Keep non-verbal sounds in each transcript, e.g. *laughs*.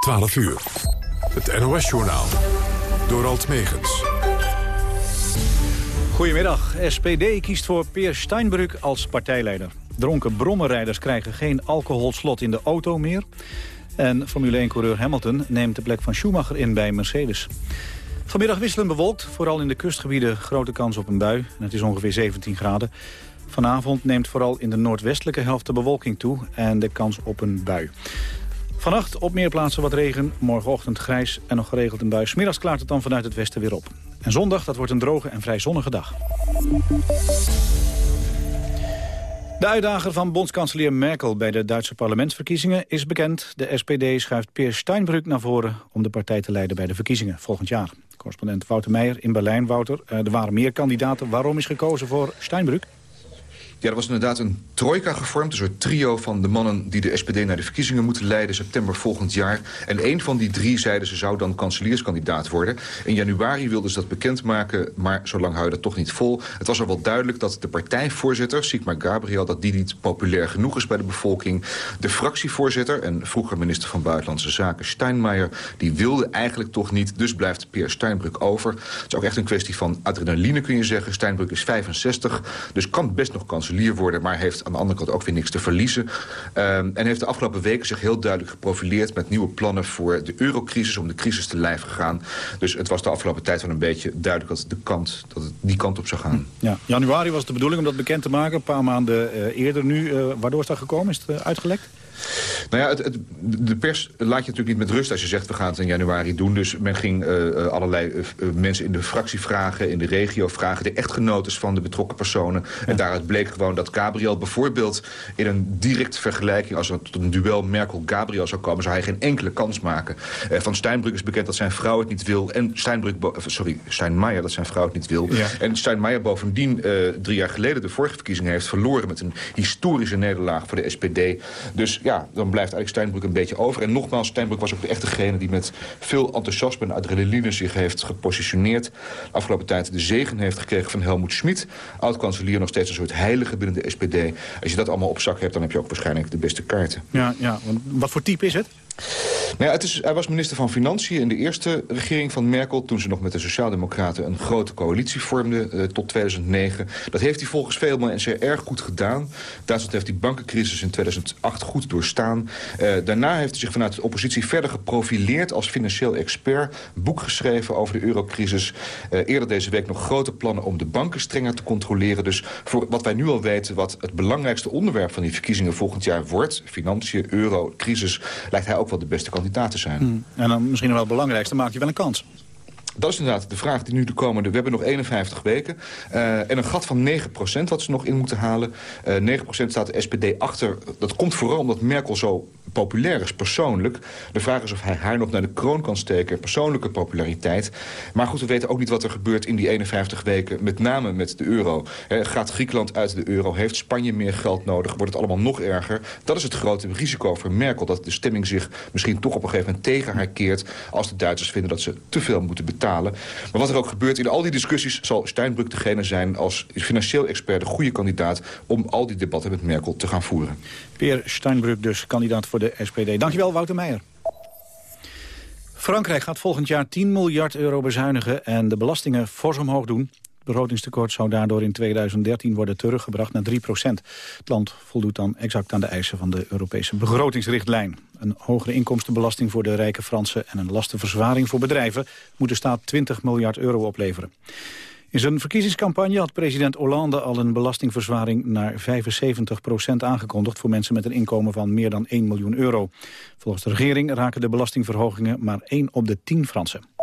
12 uur. Het NOS-journaal. Door Alt Megens. Goedemiddag. SPD kiest voor Peer Steinbrück als partijleider. Dronken brommerrijders krijgen geen alcoholslot in de auto meer. En Formule 1-coureur Hamilton neemt de plek van Schumacher in bij Mercedes. Vanmiddag wisselen bewolkt, vooral in de kustgebieden grote kans op een bui. En het is ongeveer 17 graden. Vanavond neemt vooral in de noordwestelijke helft de bewolking toe en de kans op een bui. Vannacht op meer plaatsen wat regen, morgenochtend grijs en nog geregeld een bui. Smiddags klaart het dan vanuit het westen weer op. En zondag, dat wordt een droge en vrij zonnige dag. De uitdager van bondskanselier Merkel bij de Duitse parlementsverkiezingen is bekend. De SPD schuift Peer Steinbrück naar voren om de partij te leiden bij de verkiezingen volgend jaar. Correspondent Wouter Meijer in Berlijn. Wouter, eh, er waren meer kandidaten. Waarom is gekozen voor Steinbrück? Ja, er was inderdaad een trojka gevormd. Een soort trio van de mannen die de SPD naar de verkiezingen moeten leiden... september volgend jaar. En een van die drie zeiden ze zou dan kanselierskandidaat worden. In januari wilden ze dat bekendmaken, maar zo lang hou je dat toch niet vol. Het was al wel duidelijk dat de partijvoorzitter, Sigmar Gabriel... dat die niet populair genoeg is bij de bevolking. De fractievoorzitter en vroeger minister van Buitenlandse Zaken Steinmeier... die wilde eigenlijk toch niet, dus blijft Peer Steinbrück over. Het is ook echt een kwestie van adrenaline, kun je zeggen. Steinbrück is 65, dus kan best nog kans worden... maar heeft aan de andere kant ook weer niks te verliezen. Um, en heeft de afgelopen weken zich heel duidelijk geprofileerd... met nieuwe plannen voor de eurocrisis, om de crisis te lijf gegaan. Dus het was de afgelopen tijd wel een beetje duidelijk... dat, de kant, dat het die kant op zou gaan. Ja. Januari was de bedoeling om dat bekend te maken. Een paar maanden uh, eerder nu. Uh, waardoor is dat gekomen? Is het uh, uitgelekt? Nou ja, het, het, de pers laat je natuurlijk niet met rust als je zegt... we gaan het in januari doen. Dus men ging uh, allerlei uh, mensen in de fractie vragen, in de regio vragen... de echtgenotes van de betrokken personen. Ja. En daaruit bleek gewoon dat Gabriel bijvoorbeeld... in een directe vergelijking, als er tot een duel Merkel-Gabriel zou komen... zou hij geen enkele kans maken. Uh, van Steinbrück is bekend dat zijn vrouw het niet wil. En Steinbrück, sorry, Steinmeier dat zijn vrouw het niet wil. Ja. En Steinmeier bovendien drie jaar geleden de vorige verkiezingen heeft verloren... met een historische nederlaag voor de SPD. Dus ja, dan blijft eigenlijk Steinbrück een beetje over. En nogmaals, Steinbrück was ook echt degene die met veel enthousiasme en adrenaline zich heeft gepositioneerd. De afgelopen tijd de zegen heeft gekregen van Helmoet Schmid. Oud-kanselier, nog steeds een soort heilige binnen de SPD. Als je dat allemaal op zak hebt, dan heb je ook waarschijnlijk de beste kaarten. Ja, ja. wat voor type is het? Nou het is, hij was minister van Financiën in de eerste regering van Merkel... toen ze nog met de Sociaaldemocraten een grote coalitie vormden uh, tot 2009. Dat heeft hij volgens veel mensen erg goed gedaan. Duitsland heeft die bankencrisis in 2008 goed doorstaan. Uh, daarna heeft hij zich vanuit de oppositie verder geprofileerd als financieel expert. Boek geschreven over de eurocrisis. Uh, eerder deze week nog grote plannen om de banken strenger te controleren. Dus voor wat wij nu al weten, wat het belangrijkste onderwerp van die verkiezingen volgend jaar wordt... financiën, euro, crisis, lijkt hij ook wel de beste kandidaat te zijn. Hmm. En dan misschien nog wel het belangrijkste, maakt hij wel een kans. Dat is inderdaad de vraag die nu de komende... We hebben nog 51 weken. Uh, en een gat van 9% wat ze nog in moeten halen. Uh, 9% staat de SPD achter. Dat komt vooral omdat Merkel zo populair is persoonlijk. De vraag is of hij haar nog naar de kroon kan steken. Persoonlijke populariteit. Maar goed, we weten ook niet wat er gebeurt in die 51 weken. Met name met de euro. He, gaat Griekenland uit de euro? Heeft Spanje meer geld nodig? Wordt het allemaal nog erger? Dat is het grote risico voor Merkel. Dat de stemming zich misschien toch op een gegeven moment tegen haar keert... als de Duitsers vinden dat ze te veel moeten betalen. Maar wat er ook gebeurt in al die discussies... zal Steinbrück degene zijn als financieel expert de goede kandidaat... om al die debatten met Merkel te gaan voeren. Peer Steinbrück dus, kandidaat voor de SPD. Dankjewel, Wouter Meijer. Frankrijk gaat volgend jaar 10 miljard euro bezuinigen en de belastingen fors omhoog doen. Begrotingstekort zou daardoor in 2013 worden teruggebracht naar 3 procent. Het land voldoet dan exact aan de eisen van de Europese begrotingsrichtlijn. Een hogere inkomstenbelasting voor de rijke Fransen en een lastenverzwaring voor bedrijven moet de staat 20 miljard euro opleveren. In zijn verkiezingscampagne had president Hollande al een belastingverzwaring naar 75% aangekondigd voor mensen met een inkomen van meer dan 1 miljoen euro. Volgens de regering raken de belastingverhogingen maar 1 op de 10 Fransen.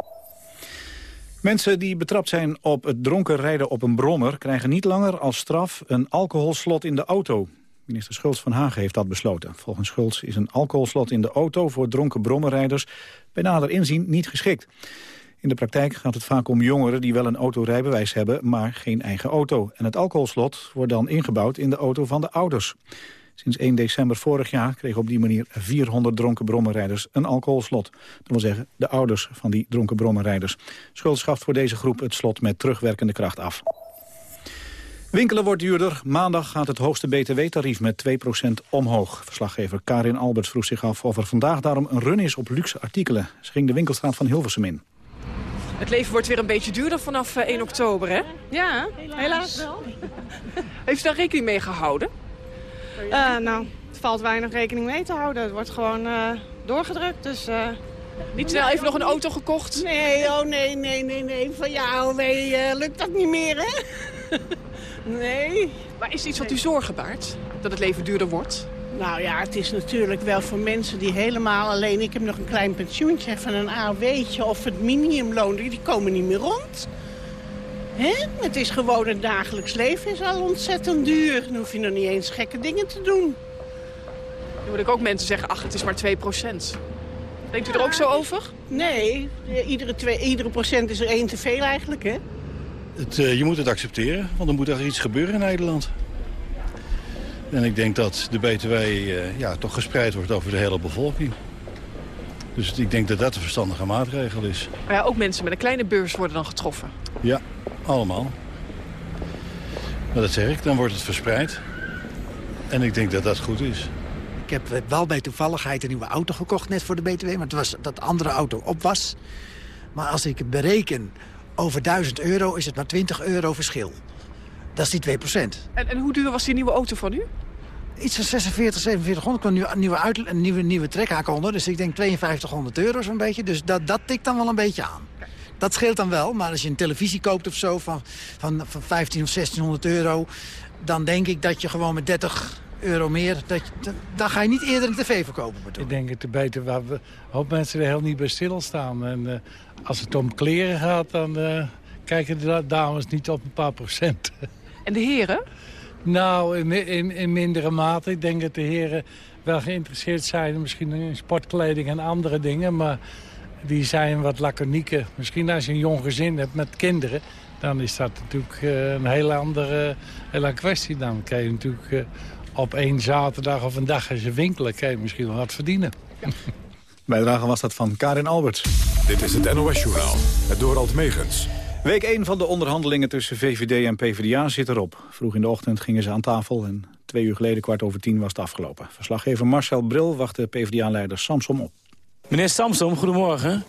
Mensen die betrapt zijn op het dronken rijden op een brommer... krijgen niet langer als straf een alcoholslot in de auto. Minister Schultz van Hagen heeft dat besloten. Volgens Schultz is een alcoholslot in de auto voor dronken brommerrijders... bij nader inzien niet geschikt. In de praktijk gaat het vaak om jongeren die wel een autorijbewijs hebben, maar geen eigen auto. En het alcoholslot wordt dan ingebouwd in de auto van de ouders. Sinds 1 december vorig jaar kregen op die manier 400 dronken brommerrijders een alcoholslot. Dat wil zeggen de ouders van die dronken brommerrijders. Schuld schaft voor deze groep het slot met terugwerkende kracht af. Winkelen wordt duurder. Maandag gaat het hoogste btw-tarief met 2% omhoog. Verslaggever Karin Alberts vroeg zich af of er vandaag daarom een run is op luxe artikelen. Ze ging de winkelstraat van Hilversum in. Het leven wordt weer een beetje duurder vanaf 1 eh, oktober, hè? Ja, helaas. wel. Heeft u daar rekening mee gehouden? Uh, nou, het valt weinig rekening mee te houden. Het wordt gewoon uh, doorgedrukt, dus... Uh, niet snel even nog een auto gekocht? Nee, oh nee, nee, nee, nee. Van jou, nee, lukt dat niet meer, hè? *laughs* nee. Maar is het iets wat u zorgen baart? Dat het leven duurder wordt? Nou ja, het is natuurlijk wel voor mensen die helemaal alleen... Ik heb nog een klein pensioentje van een AOW'tje of het minimumloon. Die komen niet meer rond. Hè? Het is gewoon het dagelijks leven is al ontzettend duur. Dan hoef je nog niet eens gekke dingen te doen. Dan moet ik ook mensen zeggen, ach, het is maar 2% Denkt u er ook zo over? Nee, iedere, twee, iedere procent is er één te veel eigenlijk, hè? Het, uh, je moet het accepteren, want er moet er iets gebeuren in Nederland. En ik denk dat de BTW uh, ja, toch gespreid wordt over de hele bevolking. Dus ik denk dat dat een verstandige maatregel is. Maar ja, ook mensen met een kleine beurs worden dan getroffen. Ja, allemaal. Maar dat zeg ik, dan wordt het verspreid. En ik denk dat dat goed is. Ik heb wel bij toevalligheid een nieuwe auto gekocht net voor de BTW. Maar het was dat de andere auto op was. Maar als ik het bereken over 1000 euro is het maar 20 euro verschil. Dat is die 2 procent. En, en hoe duur was die nieuwe auto van u? Iets van 46, 4700. Er kwam een nieuwe, uit, een nieuwe, nieuwe trekhaak onder. Dus ik denk 5200 euro zo'n beetje. Dus dat, dat tikt dan wel een beetje aan. Dat scheelt dan wel, maar als je een televisie koopt of zo van, van, van 15 of 1600 euro... dan denk ik dat je gewoon met 30 euro meer... Dat, dan ga je niet eerder een tv verkopen. Ik denk het te beter waar we hoop mensen er heel niet bij stilstaan. En uh, als het om kleren gaat, dan uh, kijken de dames niet op een paar procent. En de heren? Nou, in, in, in mindere mate. Ik denk dat de heren wel geïnteresseerd zijn... misschien in sportkleding en andere dingen, maar die zijn wat laconieker. Misschien als je een jong gezin hebt met kinderen... dan is dat natuurlijk eh, een hele andere, hele kwestie. Dan kan je natuurlijk eh, op één zaterdag of een dag als je winkelen... kan je misschien wel wat verdienen. Ja. *laughs* Bijdrage was dat van Karin Alberts. Dit is het NOS Journaal, het Dorald Megens. Week 1 van de onderhandelingen tussen VVD en PvdA zit erop. Vroeg in de ochtend gingen ze aan tafel en twee uur geleden, kwart over tien, was het afgelopen. Verslaggever Marcel Bril wachtte PvdA-leider Samsom op. Meneer Samsom, goedemorgen.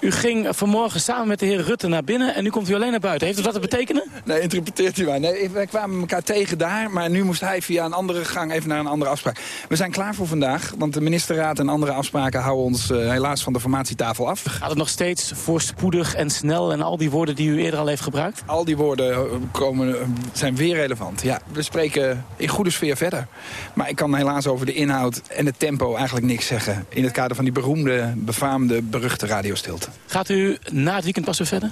U ging vanmorgen samen met de heer Rutte naar binnen en nu komt u alleen naar buiten. Heeft dat wat te betekenen? Nee, interpreteert u maar. Nee, wij kwamen elkaar tegen daar, maar nu moest hij via een andere gang even naar een andere afspraak. We zijn klaar voor vandaag, want de ministerraad en andere afspraken houden ons uh, helaas van de formatietafel af. Gaat het nog steeds voorspoedig en snel en al die woorden die u eerder al heeft gebruikt? Al die woorden eh, komen, eh, zijn weer relevant. Ja, we spreken in goede sfeer verder. Maar ik kan helaas over de inhoud en het tempo eigenlijk niks zeggen. In het kader van die beroemde, befaamde, beruchte radiostilte. Gaat u na het weekend pas weer verder?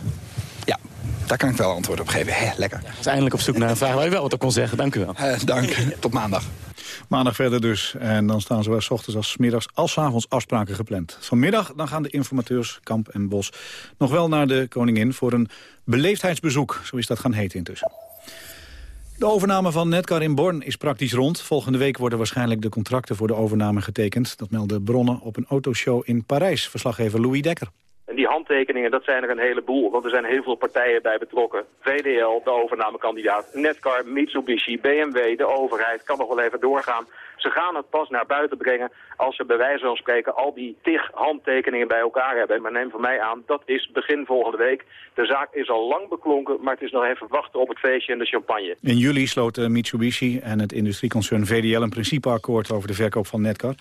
Ja, daar kan ik wel antwoord op geven. He, lekker. Ja, eindelijk op zoek naar een vraag waar u wel wat op kon zeggen. Dank u wel. Uh, dank. *laughs* Tot maandag. Maandag verder dus. En dan staan zowel s ochtends als s middags als s avonds afspraken gepland. Vanmiddag dan gaan de informateurs Kamp en Bos nog wel naar de koningin... voor een beleefdheidsbezoek, zo is dat gaan heten intussen. De overname van Netcar in Born is praktisch rond. Volgende week worden waarschijnlijk de contracten voor de overname getekend. Dat melden bronnen op een autoshow in Parijs. Verslaggever Louis Dekker. En die handtekeningen, dat zijn er een heleboel, want er zijn heel veel partijen bij betrokken. VDL, de overnamekandidaat, Netcar, Mitsubishi, BMW, de overheid, kan nog wel even doorgaan. Ze gaan het pas naar buiten brengen als ze bij wijze van spreken al die tig handtekeningen bij elkaar hebben. Maar neem van mij aan, dat is begin volgende week. De zaak is al lang beklonken, maar het is nog even wachten op het feestje en de champagne. In juli sloten Mitsubishi en het industrieconcern VDL een principeakkoord over de verkoop van Netcar.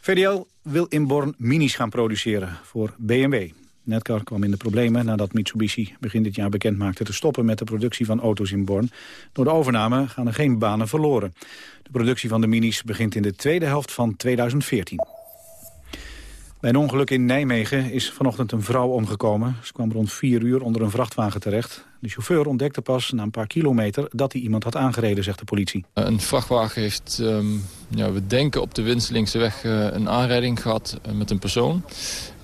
VDL wil in Born minis gaan produceren voor BMW. Netcar kwam in de problemen nadat Mitsubishi begin dit jaar bekend maakte te stoppen met de productie van auto's in Born. Door de overname gaan er geen banen verloren. De productie van de minis begint in de tweede helft van 2014. Bij een ongeluk in Nijmegen is vanochtend een vrouw omgekomen. Ze kwam rond vier uur onder een vrachtwagen terecht. De chauffeur ontdekte pas na een paar kilometer dat hij iemand had aangereden, zegt de politie. Een vrachtwagen heeft, um, ja, we denken op de Winstelingse weg, uh, een aanrijding gehad uh, met een persoon.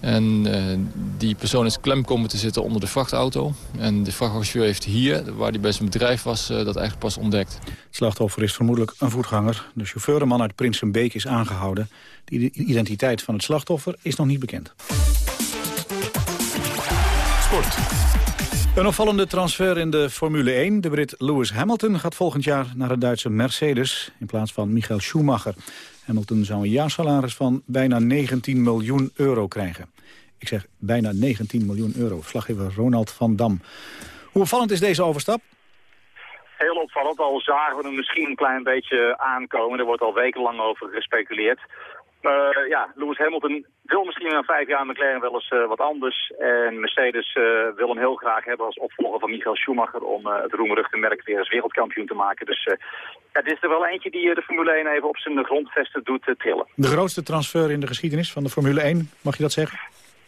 En uh, die persoon is klem komen te zitten onder de vrachtauto. En de vrachtwagenchauffeur heeft hier, waar hij bij zijn bedrijf was, uh, dat eigenlijk pas ontdekt. Het slachtoffer is vermoedelijk een voetganger. De chauffeur, een man uit Prinsenbeek, is aangehouden. De identiteit van het slachtoffer is nog niet bekend. Sport. Een opvallende transfer in de Formule 1. De Brit Lewis Hamilton gaat volgend jaar naar het Duitse Mercedes... in plaats van Michael Schumacher. Hamilton zou een jaarsalaris van bijna 19 miljoen euro krijgen. Ik zeg bijna 19 miljoen euro. Verslaggever Ronald van Dam. Hoe opvallend is deze overstap? Heel opvallend. Al zagen we hem misschien een klein beetje aankomen. Er wordt al wekenlang over gespeculeerd. Uh, ja, Lewis Hamilton wil misschien na vijf jaar McLaren wel eens uh, wat anders. En Mercedes uh, wil hem heel graag hebben als opvolger van Michael Schumacher... om het roemruchte merk weer eens wereldkampioen te maken. Dus het is er wel eentje die de Formule 1 even op zijn grondvesten doet trillen. De grootste transfer in de geschiedenis van de Formule 1, mag je dat zeggen?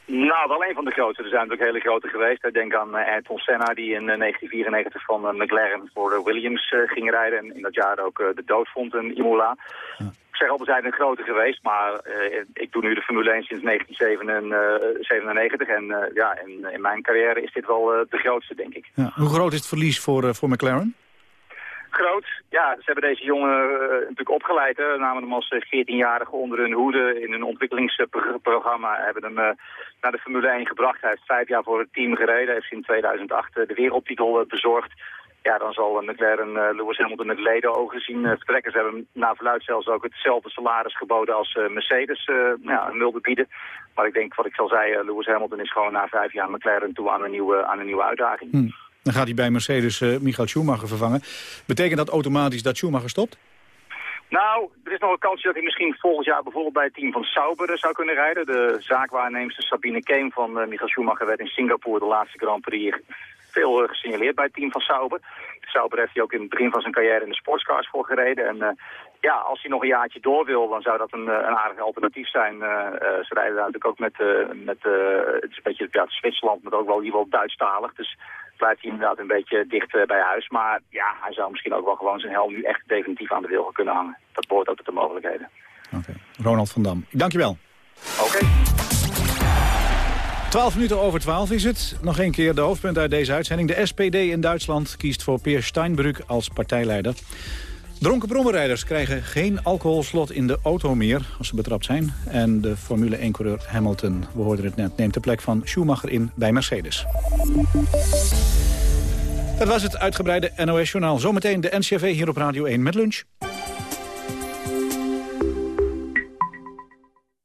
Nou, wel een van de grootste. Er zijn natuurlijk hele grote geweest. Ik denk aan Ayrton Senna, die in 1994 van McLaren voor Williams ging rijden. En in dat jaar ook de dood vond in Imola. Ja ik zeg altijd, zijn een grote geweest, maar uh, ik doe nu de Formule 1 sinds 1997 en uh, ja, in, in, mijn carrière is dit wel uh, de grootste, denk ik. Ja, hoe groot is het verlies voor, voor McLaren? Groot. Ja, ze hebben deze jongen natuurlijk opgeleid. Hè. Namen hem als 14-jarige onder hun hoede in een ontwikkelingsprogramma. Hebben hem naar de Formule 1 gebracht. Hij heeft vijf jaar voor het team gereden. Hij heeft in 2008 de wereldtitel bezorgd ja, dan zal McLaren uh, Lewis Hamilton met ledenogen zien uh, vertrekken. Ze hebben na verluid zelfs ook hetzelfde salaris geboden als uh, Mercedes ja, wilde bieden. Maar ik denk, wat ik al zei, Lewis Hamilton is gewoon na vijf jaar McLaren toe aan een nieuwe, aan een nieuwe uitdaging. Hm. Dan gaat hij bij Mercedes Michael Schumacher vervangen. Betekent dat automatisch dat Schumacher stopt? Nou, er is nog een kansje dat hij misschien volgend jaar bijvoorbeeld bij het team van Sauber zou kunnen rijden. De zaakwaarnemster Sabine Keem van uh, Michael Schumacher werd in Singapore de laatste Grand Prix veel uh, gesignaleerd bij het team van Sauber. Sauber heeft hij ook in het begin van zijn carrière in de sportscars voor gereden. En uh, ja, als hij nog een jaartje door wil, dan zou dat een, een aardig alternatief zijn. ze rijden daar natuurlijk ook met, met het is een beetje ja, Zwitserland, maar ook wel ieder geval Duitsstalig. Dus blijft hij inderdaad een beetje dicht bij huis. Maar ja, hij zou misschien ook wel gewoon zijn helm nu echt definitief aan de wilgen kunnen hangen. Dat behoort ook tot de mogelijkheden. Oké, Ronald van Dam. Dankjewel. Oké. 12 minuten over 12 is het. Nog een keer de hoofdpunt uit deze uitzending. De SPD in Duitsland kiest voor Peer Steinbrück als partijleider. Dronken brommerrijders krijgen geen alcoholslot in de auto meer als ze betrapt zijn. En de Formule 1-coureur Hamilton, we hoorden het net, neemt de plek van Schumacher in bij Mercedes. Dat was het uitgebreide NOS-journaal. Zometeen de NCRV hier op Radio 1 met lunch.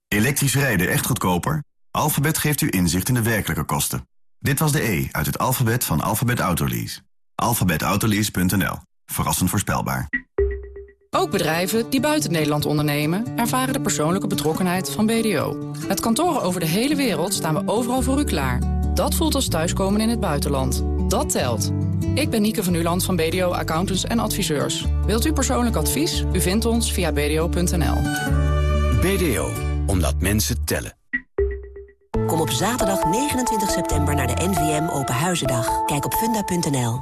Elektrisch rijden echt goedkoper? Alphabet geeft u inzicht in de werkelijke kosten. Dit was de E uit het alfabet van Alphabet Autolease. alphabetautolease.nl. Verrassend voorspelbaar. Ook bedrijven die buiten Nederland ondernemen... ervaren de persoonlijke betrokkenheid van BDO. Met kantoren over de hele wereld staan we overal voor u klaar. Dat voelt als thuiskomen in het buitenland. Dat telt. Ik ben Nieke van Uland van BDO Accountants en Adviseurs. Wilt u persoonlijk advies? U vindt ons via bdo.nl. BDO, omdat mensen tellen. Kom op zaterdag 29 september naar de NVM Open Huizendag. Kijk op funda.nl.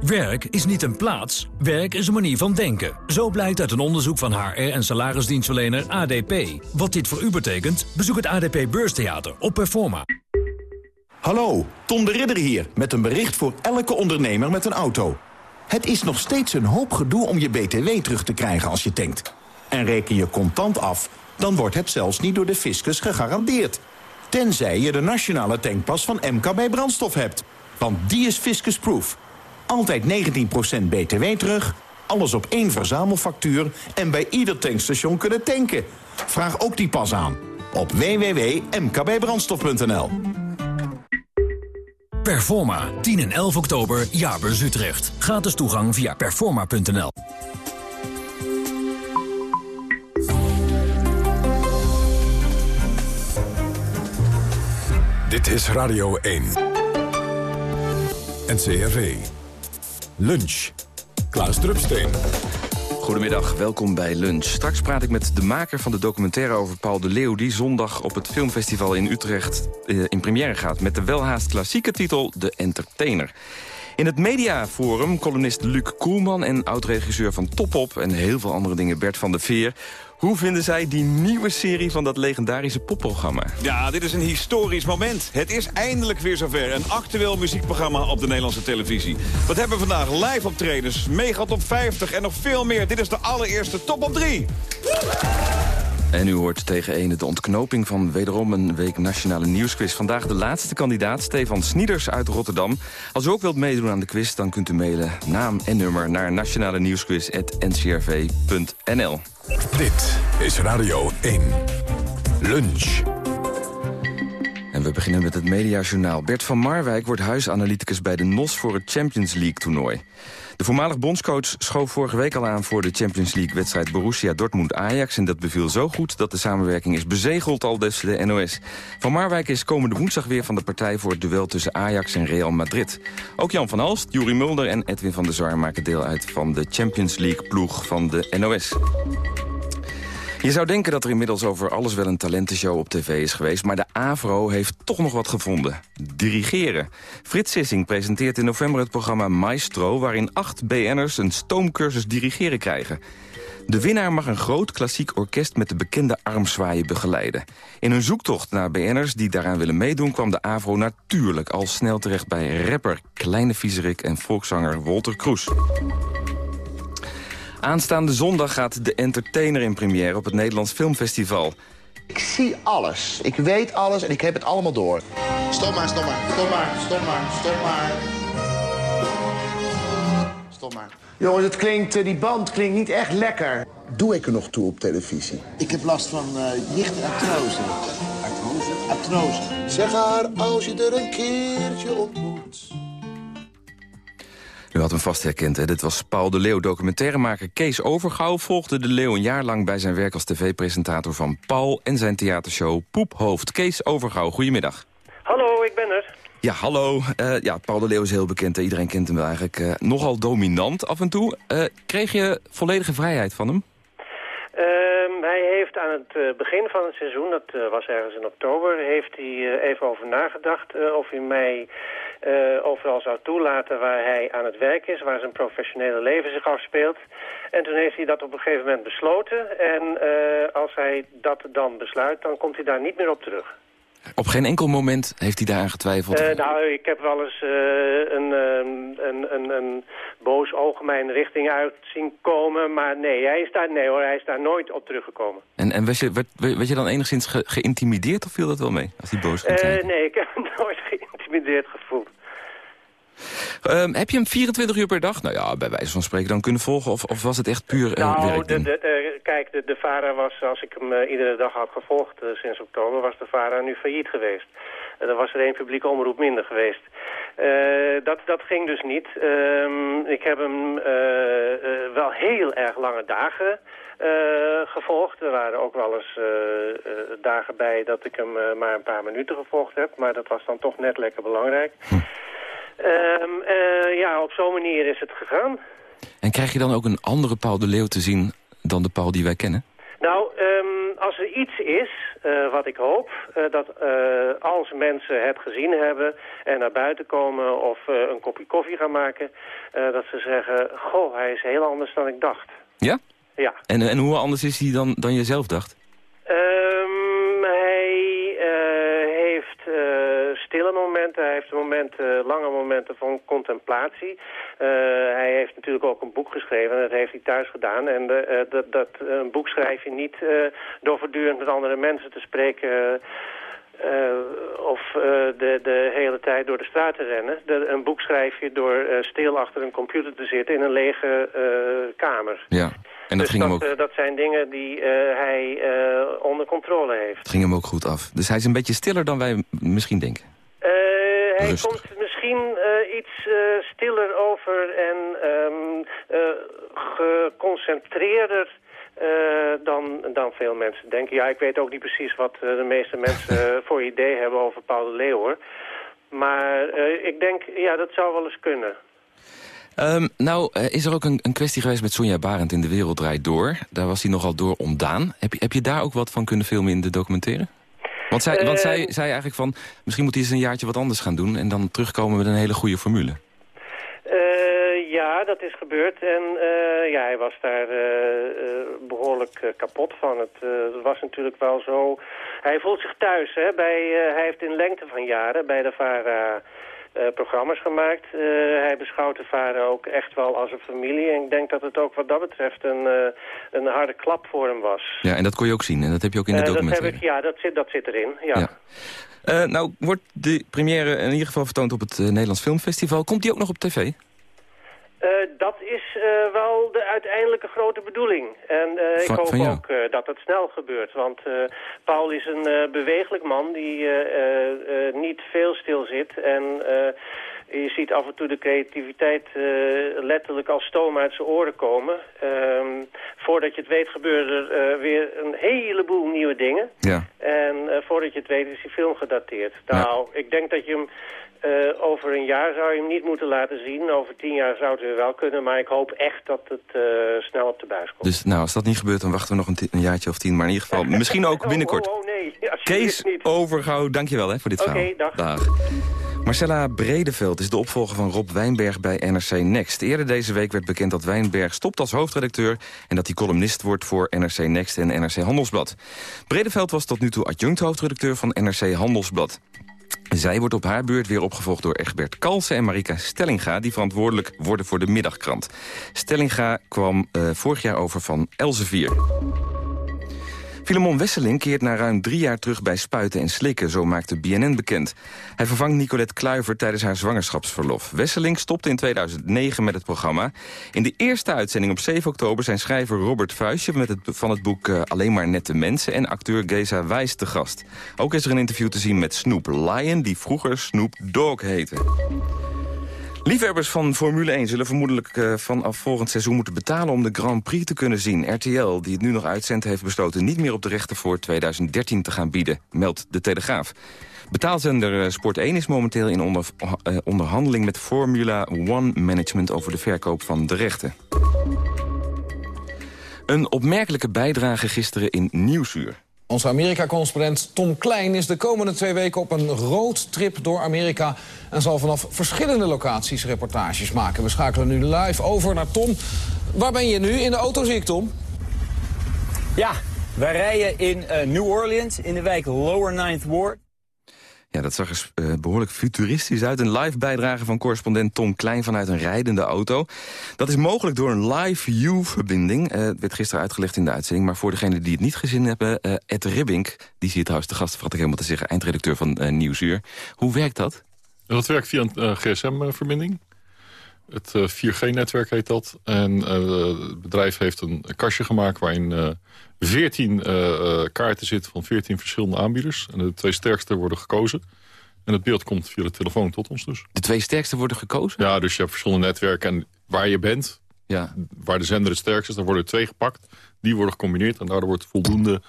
Werk is niet een plaats, werk is een manier van denken. Zo blijkt uit een onderzoek van HR en salarisdienstverlener ADP. Wat dit voor u betekent, bezoek het ADP Beurstheater op Performa. Hallo, Tom de Ridder hier, met een bericht voor elke ondernemer met een auto. Het is nog steeds een hoop gedoe om je BTW terug te krijgen als je tankt. En reken je contant af, dan wordt het zelfs niet door de fiscus gegarandeerd. Tenzij je de nationale tankpas van MKB Brandstof hebt. Want die is fiscusproof. Altijd 19% BTW terug, alles op één verzamelfactuur... en bij ieder tankstation kunnen tanken. Vraag ook die pas aan op www.mkbbrandstof.nl. Performa, 10 en 11 oktober, Jaarbeurs Utrecht. Gratis toegang via performa.nl. Dit is Radio 1. NCRV. Lunch. Klaas Drupsteen. Goedemiddag, welkom bij Lunch. Straks praat ik met de maker van de documentaire over Paul de Leeuw... die zondag op het filmfestival in Utrecht eh, in première gaat... met de welhaast klassieke titel De Entertainer. In het mediaforum columnist Luc Koelman en oud-regisseur van Topop... en heel veel andere dingen Bert van der Veer... Hoe vinden zij die nieuwe serie van dat legendarische popprogramma? Ja, dit is een historisch moment. Het is eindelijk weer zover. Een actueel muziekprogramma op de Nederlandse televisie. Wat hebben we vandaag? Live optredens, mega top 50 en nog veel meer. Dit is de allereerste top op 3. En u hoort tegen ene de ontknoping van wederom een week Nationale Nieuwsquiz. Vandaag de laatste kandidaat, Stefan Snieders uit Rotterdam. Als u ook wilt meedoen aan de quiz, dan kunt u mailen naam en nummer... naar nationale nieuwsquiz.ncrv.nl. Dit is Radio 1. Lunch. We beginnen met het Mediajournaal. Bert van Marwijk wordt huisanalyticus bij de NOS voor het Champions League-toernooi. De voormalig bondscoach schoof vorige week al aan voor de Champions League-wedstrijd Borussia Dortmund-Ajax. En dat beviel zo goed dat de samenwerking is bezegeld, al dus de NOS. Van Marwijk is komende woensdag weer van de partij voor het duel tussen Ajax en Real Madrid. Ook Jan van Alst, Juri Mulder en Edwin van der Sar maken deel uit van de Champions League-ploeg van de NOS. Je zou denken dat er inmiddels over alles wel een talentenshow op tv is geweest... maar de AVRO heeft toch nog wat gevonden. Dirigeren. Frits Sissing presenteert in november het programma Maestro... waarin acht BN'ers een stoomcursus dirigeren krijgen. De winnaar mag een groot klassiek orkest met de bekende armzwaaien begeleiden. In hun zoektocht naar BN'ers die daaraan willen meedoen... kwam de AVRO natuurlijk al snel terecht bij rapper Kleine Viezerik... en volkszanger Walter Kroes. Aanstaande zondag gaat de entertainer in première op het Nederlands Filmfestival. Ik zie alles. Ik weet alles en ik heb het allemaal door. Stop maar, stop maar. Stop maar, stop maar, stop maar. Stop maar. Jongens, het klinkt, eh, die band klinkt niet echt lekker. Doe ik er nog toe op televisie? Ik heb last van uh, jicht en artrose. Artrose? Artrose. Zeg haar als je er een keertje ontmoet. U had hem vast herkend, hè? Dit was Paul de Leeuw, documentairemaker Kees Overgouw... volgde de Leeuw een jaar lang bij zijn werk als tv-presentator van Paul... en zijn theatershow Poephoofd. Kees Overgouw, goedemiddag. Hallo, ik ben er. Ja, hallo. Uh, ja, Paul de Leeuw is heel bekend. Hè? Iedereen kent hem wel eigenlijk. Uh, nogal dominant af en toe. Uh, kreeg je volledige vrijheid van hem? Ehm, hij heeft aan het begin van het seizoen, dat was ergens in oktober... heeft hij even over nagedacht of hij mij uh, overal zou toelaten waar hij aan het werk is, waar zijn professionele leven zich afspeelt. En toen heeft hij dat op een gegeven moment besloten. En uh, als hij dat dan besluit, dan komt hij daar niet meer op terug. Op geen enkel moment heeft hij daaraan getwijfeld? Uh, nou, ik heb wel eens uh, een, een, een, een boos oog mijn richting uit zien komen. Maar nee, hij is daar, nee hoor, hij is daar nooit op teruggekomen. En, en werd, je, werd, werd je dan enigszins ge geïntimideerd of viel dat wel mee? Als hij boos uh, nee, ik heb hem *laughs* nooit geïntimideerd gevoeld. Um, heb je hem 24 uur per dag, nou ja, bij wijze van spreken, dan kunnen volgen? Of, of was het echt puur uh, nou, werk de, de, de, kijk, de, de VARA was, als ik hem uh, iedere dag had gevolgd uh, sinds oktober, was de VARA nu failliet geweest. En dan was er één publieke omroep minder geweest. dat, dat ging dus niet. Um, ik heb hem wel heel erg lange dagen gevolgd. Er waren ook wel eens dagen bij dat ik hem maar een paar minuten gevolgd heb. Maar dat was dan toch net lekker belangrijk. Hm. Um, uh, ja, op zo'n manier is het gegaan. En krijg je dan ook een andere Paul de Leeuw te zien dan de Paul die wij kennen? Nou, um, als er iets is, uh, wat ik hoop, uh, dat als mensen het gezien hebben en naar buiten komen of een kopje koffie gaan maken, dat ze zeggen, goh, hij is heel anders dan ik dacht. Ja? Ja. En, en hoe anders is hij dan, dan je zelf dacht? Um, hij stille momenten, hij heeft momenten, lange momenten van contemplatie. Uh, hij heeft natuurlijk ook een boek geschreven en dat heeft hij thuis gedaan. En de, uh, dat, dat, een boek schrijf je niet uh, door voortdurend met andere mensen te spreken... Uh, of uh, de, de hele tijd door de straat te rennen. De, een boek schrijf je door uh, stil achter een computer te zitten in een lege kamer. Ja, en dat dus ging dat, hem ook... dat zijn dingen die hij onder controle heeft. Het ging hem ook goed af. Dus hij is een beetje stiller dan wij misschien denken. hij Rustig. komt misschien iets stiller over en um, geconcentreerder uh, dan, dan veel mensen denken. Ja, ik weet ook niet precies wat uh, de meeste mensen uh, *laughs* voor idee hebben over Paul de Leeuw, hoor. Maar ik denk, ja, dat zou wel eens kunnen. Um, nou, is er ook een, een, kwestie geweest met Sonja Barend in De Wereld Draait Door. Daar was hij nogal door ontdaan. Heb je, heb je daar ook wat van kunnen filmen in de documentaire? Want zij, want zij zei eigenlijk van, misschien moet hij eens een jaartje wat anders gaan doen... en dan terugkomen met een hele goede formule. Ja, dat is gebeurd. En uh, ja, hij was daar uh, uh, behoorlijk kapot van. Het was natuurlijk wel zo... Hij voelt zich thuis. Hè, bij, hij heeft in lengte van jaren bij de VARA eh, programma's gemaakt. Eh, hij beschouwt de varen ook echt wel als een familie. En ik denk dat het ook wat dat betreft een, eh, een harde klap voor hem was. Ja, en dat kon je ook zien. En dat heb je ook in de Eh, dat documentaire. heb ik, ja, dat zit, dat zit erin. Ja. Ja. Eh, nou, wordt de première in ieder geval vertoond op het eh, Nederlands Filmfestival. Komt die ook nog op tv? Eh, dat is eh, wel de uiteindelijke grote bedoeling. En eh, ik Van- hoop van ook dat het snel gebeurt. Want Paul is een bewegelijk man die niet veel stil zit. En je ziet af en toe de creativiteit letterlijk als stoom uit zijn oren komen. Ehm, voordat je het weet gebeuren er weer een heleboel nieuwe dingen. Ja. En voordat je het weet is die film gedateerd. Nou, ik denk dat je hem eh, over een jaar zou je hem niet moeten laten zien. Over tien jaar zou het weer wel kunnen. Maar ik hoop echt dat het eh, snel op de buis komt. Dus nou, als dat niet gebeurt, dan wachten we nog een, jaartje of tien. Maar in ieder geval, *laughs* misschien ook binnenkort. Oh, oh, oh, nee. *laughs* Kees. Overgouw, dankjewel hè, voor dit Oké, verhaal. dag. Marcella Bredeveld is de opvolger van Rob Wijnberg bij NRC Next. Eerder deze week werd bekend dat Wijnberg stopt als hoofdredacteur... en dat hij columnist wordt voor NRC Next en NRC Handelsblad. Bredeveld was tot nu toe adjunct hoofdredacteur van NRC Handelsblad. Zij wordt op haar beurt weer opgevolgd door Egbert Kalsen en Marika Stellinga... die verantwoordelijk worden voor de middagkrant. Stellinga kwam eh, vorig jaar over van Elsevier. Filemon Wesseling keert na ruim drie jaar terug bij Spuiten en Slikken, zo maakte BNN bekend. Hij vervangt Nicolette Kluivert tijdens haar zwangerschapsverlof. Wesseling stopte in 2009 met het programma. In de eerste uitzending op 7 oktober zijn schrijver Robert Vuistje met het, van het boek eh, Alleen maar nette mensen en acteur Geza Wijs te gast. Ook is er een interview te zien met Snoop Lion, die vroeger Snoop Dogg heette. Liefhebbers van Formule 1 zullen vermoedelijk eh, vanaf volgend seizoen moeten betalen om de Grand Prix te kunnen zien. RTL, die het nu nog uitzendt, heeft besloten niet meer op de rechten voor 2013 te gaan bieden, meldt de Telegraaf. Betaalzender eh, Sport 1 is momenteel in eh, onderhandeling met Formula One Management over de verkoop van de rechten. Een opmerkelijke bijdrage gisteren in Nieuwsuur. Onze Amerika-correspondent Tom Klein is de komende twee weken op een roadtrip door Amerika... en zal vanaf verschillende locaties reportages maken. We schakelen nu live over naar Tom. Waar ben je nu? In de auto zie ik, Tom. Ja, wij rijden in eh, New Orleans, in de wijk Lower Ninth Ward. Ja, dat zag er eh, behoorlijk futuristisch uit. Een live bijdrage van correspondent Tom Klein vanuit een rijdende auto. Dat is mogelijk door een live view-verbinding. Eh, het werd gisteren uitgelegd in de uitzending. Maar voor degenen die het niet gezien hebben... eh Ed Ribbink, die je trouwens te gast, vergat ik helemaal te zeggen... eindredacteur van Nieuwsuur. Hoe werkt dat? Dat werkt via een gsm-verbinding. Het eh, 4G-netwerk heet dat. En eh, het bedrijf heeft een kastje gemaakt waarin eh 14 eh, eh, kaarten zitten van 14 verschillende aanbieders. En de twee sterkste worden gekozen. En het beeld komt via de telefoon tot ons dus. De twee sterkste worden gekozen? Ja, dus je hebt verschillende netwerken. En waar je bent, ja. waar de zender het sterkst is, dan worden er twee gepakt. Die worden gecombineerd en daardoor wordt voldoende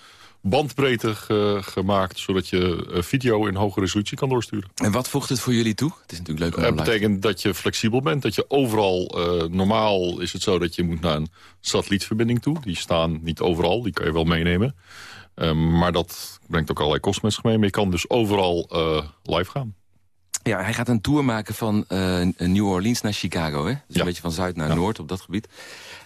bandbreedte ge- gemaakt... zodat je eh, video in hoge resolutie kan doorsturen. En wat voegt het voor jullie toe? Het is natuurlijk leuk om Dat live- betekent dat je flexibel bent. Dat je overal, eh, normaal is het zo dat je moet naar een satellietverbinding toe. Die staan niet overal, die kan je wel meenemen. Ehm, maar dat brengt ook allerlei kosten met zich mee. Maar je kan dus overal eh, live gaan. Ja, hij gaat een tour maken van eh, New Orleans naar Chicago. Hè? Dus een beetje van zuid naar noord op dat gebied.